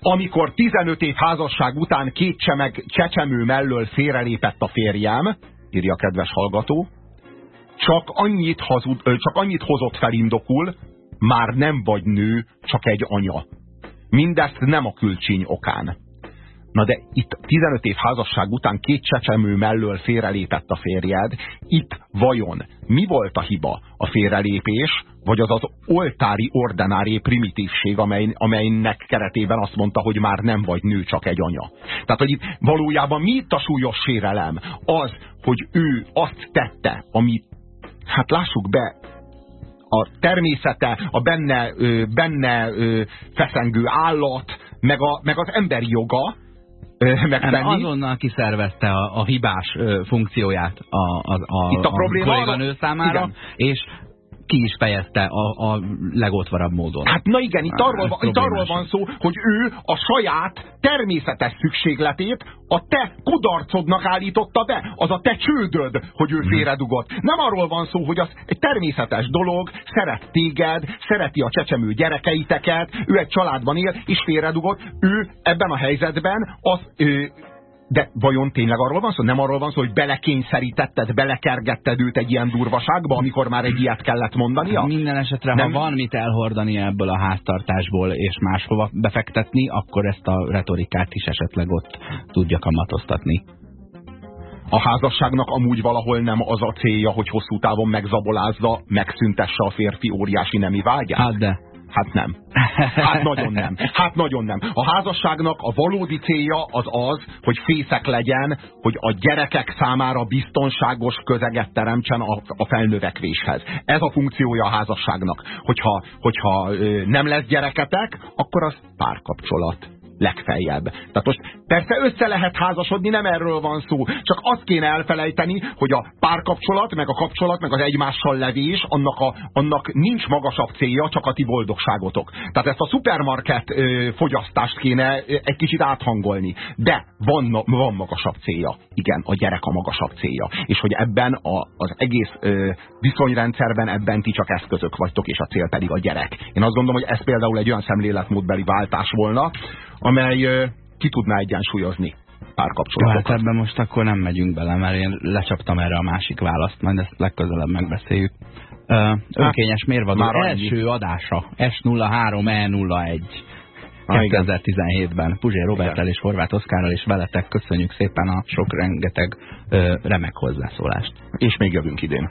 Amikor 15 év házasság után két csemeg, csecsemő mellől félrelépett a férjem, írja a kedves hallgató, csak annyit, hazud, csak annyit hozott felindokul, már nem vagy nő, csak egy anya. Mindezt nem a külcsíny okán. Na de itt 15 év házasság után két csecsemő mellől félrelépett a férjed. Itt vajon mi volt a hiba? A félrelépés, vagy az az oltári ordinári primitívség, amely, amelynek keretében azt mondta, hogy már nem vagy nő, csak egy anya. Tehát, hogy itt valójában mi itt a súlyos sérelem? Az, hogy ő azt tette, amit, hát lássuk be, a természete, a benne, benne feszengő állat, meg, a, meg az emberi joga, megtenni. Azonnal kiszervezte a, a hibás funkcióját a, a, a, Itt a, a kolléganő számára, igen. és ki is fejezte a, a legotvarabb módon. Hát na igen, itt, arról, van, itt arról van szó, hogy ő a saját természetes szükségletét a te kudarcodnak állította be. Az a te csődöd, hogy ő hmm. félredugott. Nem arról van szó, hogy az egy természetes dolog, szeret téged, szereti a csecsemő gyerekeiteket, ő egy családban él, és félredugott. Ő ebben a helyzetben az... Ő, de vajon tényleg arról van szó? Nem arról van szó, hogy belekényszerítetted, belekergetted őt egy ilyen durvaságba, amikor már egy ilyet kellett mondania? Minden esetre, Nem? ha van mit elhordani ebből a háztartásból, és máshova befektetni, akkor ezt a retorikát is esetleg ott tudja kamatoztatni. A házasságnak amúgy valahol nem az a célja, hogy hosszú távon megzabolázza, megszüntesse a férfi óriási nemi vágyát? Hát de. Hát nem. Hát nagyon nem. Hát nagyon nem. A házasságnak a valódi célja az az, hogy fészek legyen, hogy a gyerekek számára biztonságos közeget teremtsen a, a felnövekvéshez. Ez a funkciója a házasságnak. Hogyha, hogyha nem lesz gyereketek, akkor az párkapcsolat legfeljebb. Tehát most persze össze lehet házasodni, nem erről van szó. Csak azt kéne elfelejteni, hogy a párkapcsolat, meg a kapcsolat, meg az egymással levés, annak, a, annak nincs magasabb célja, csak a ti boldogságotok. Tehát ezt a szupermarket ö, fogyasztást kéne egy kicsit áthangolni. De van, van magasabb célja. Igen, a gyerek a magasabb célja. És hogy ebben a, az egész ö, viszonyrendszerben ebben ti csak eszközök vagytok, és a cél pedig a gyerek. Én azt gondolom, hogy ez például egy olyan szemléletmódbeli váltás volna, amely ki tudná egyensúlyozni párkapcsolatokat. Hát ebben most akkor nem megyünk bele, mert én lecsaptam erre a másik választ, majd ezt legközelebb megbeszéljük. Uh, önkényes mérvadó már első adása, S03E01. 2017-ben Puzsér Robertel és Horváth Oszkárral és veletek köszönjük szépen a sok rengeteg ö, remek hozzászólást. És még jövünk idén.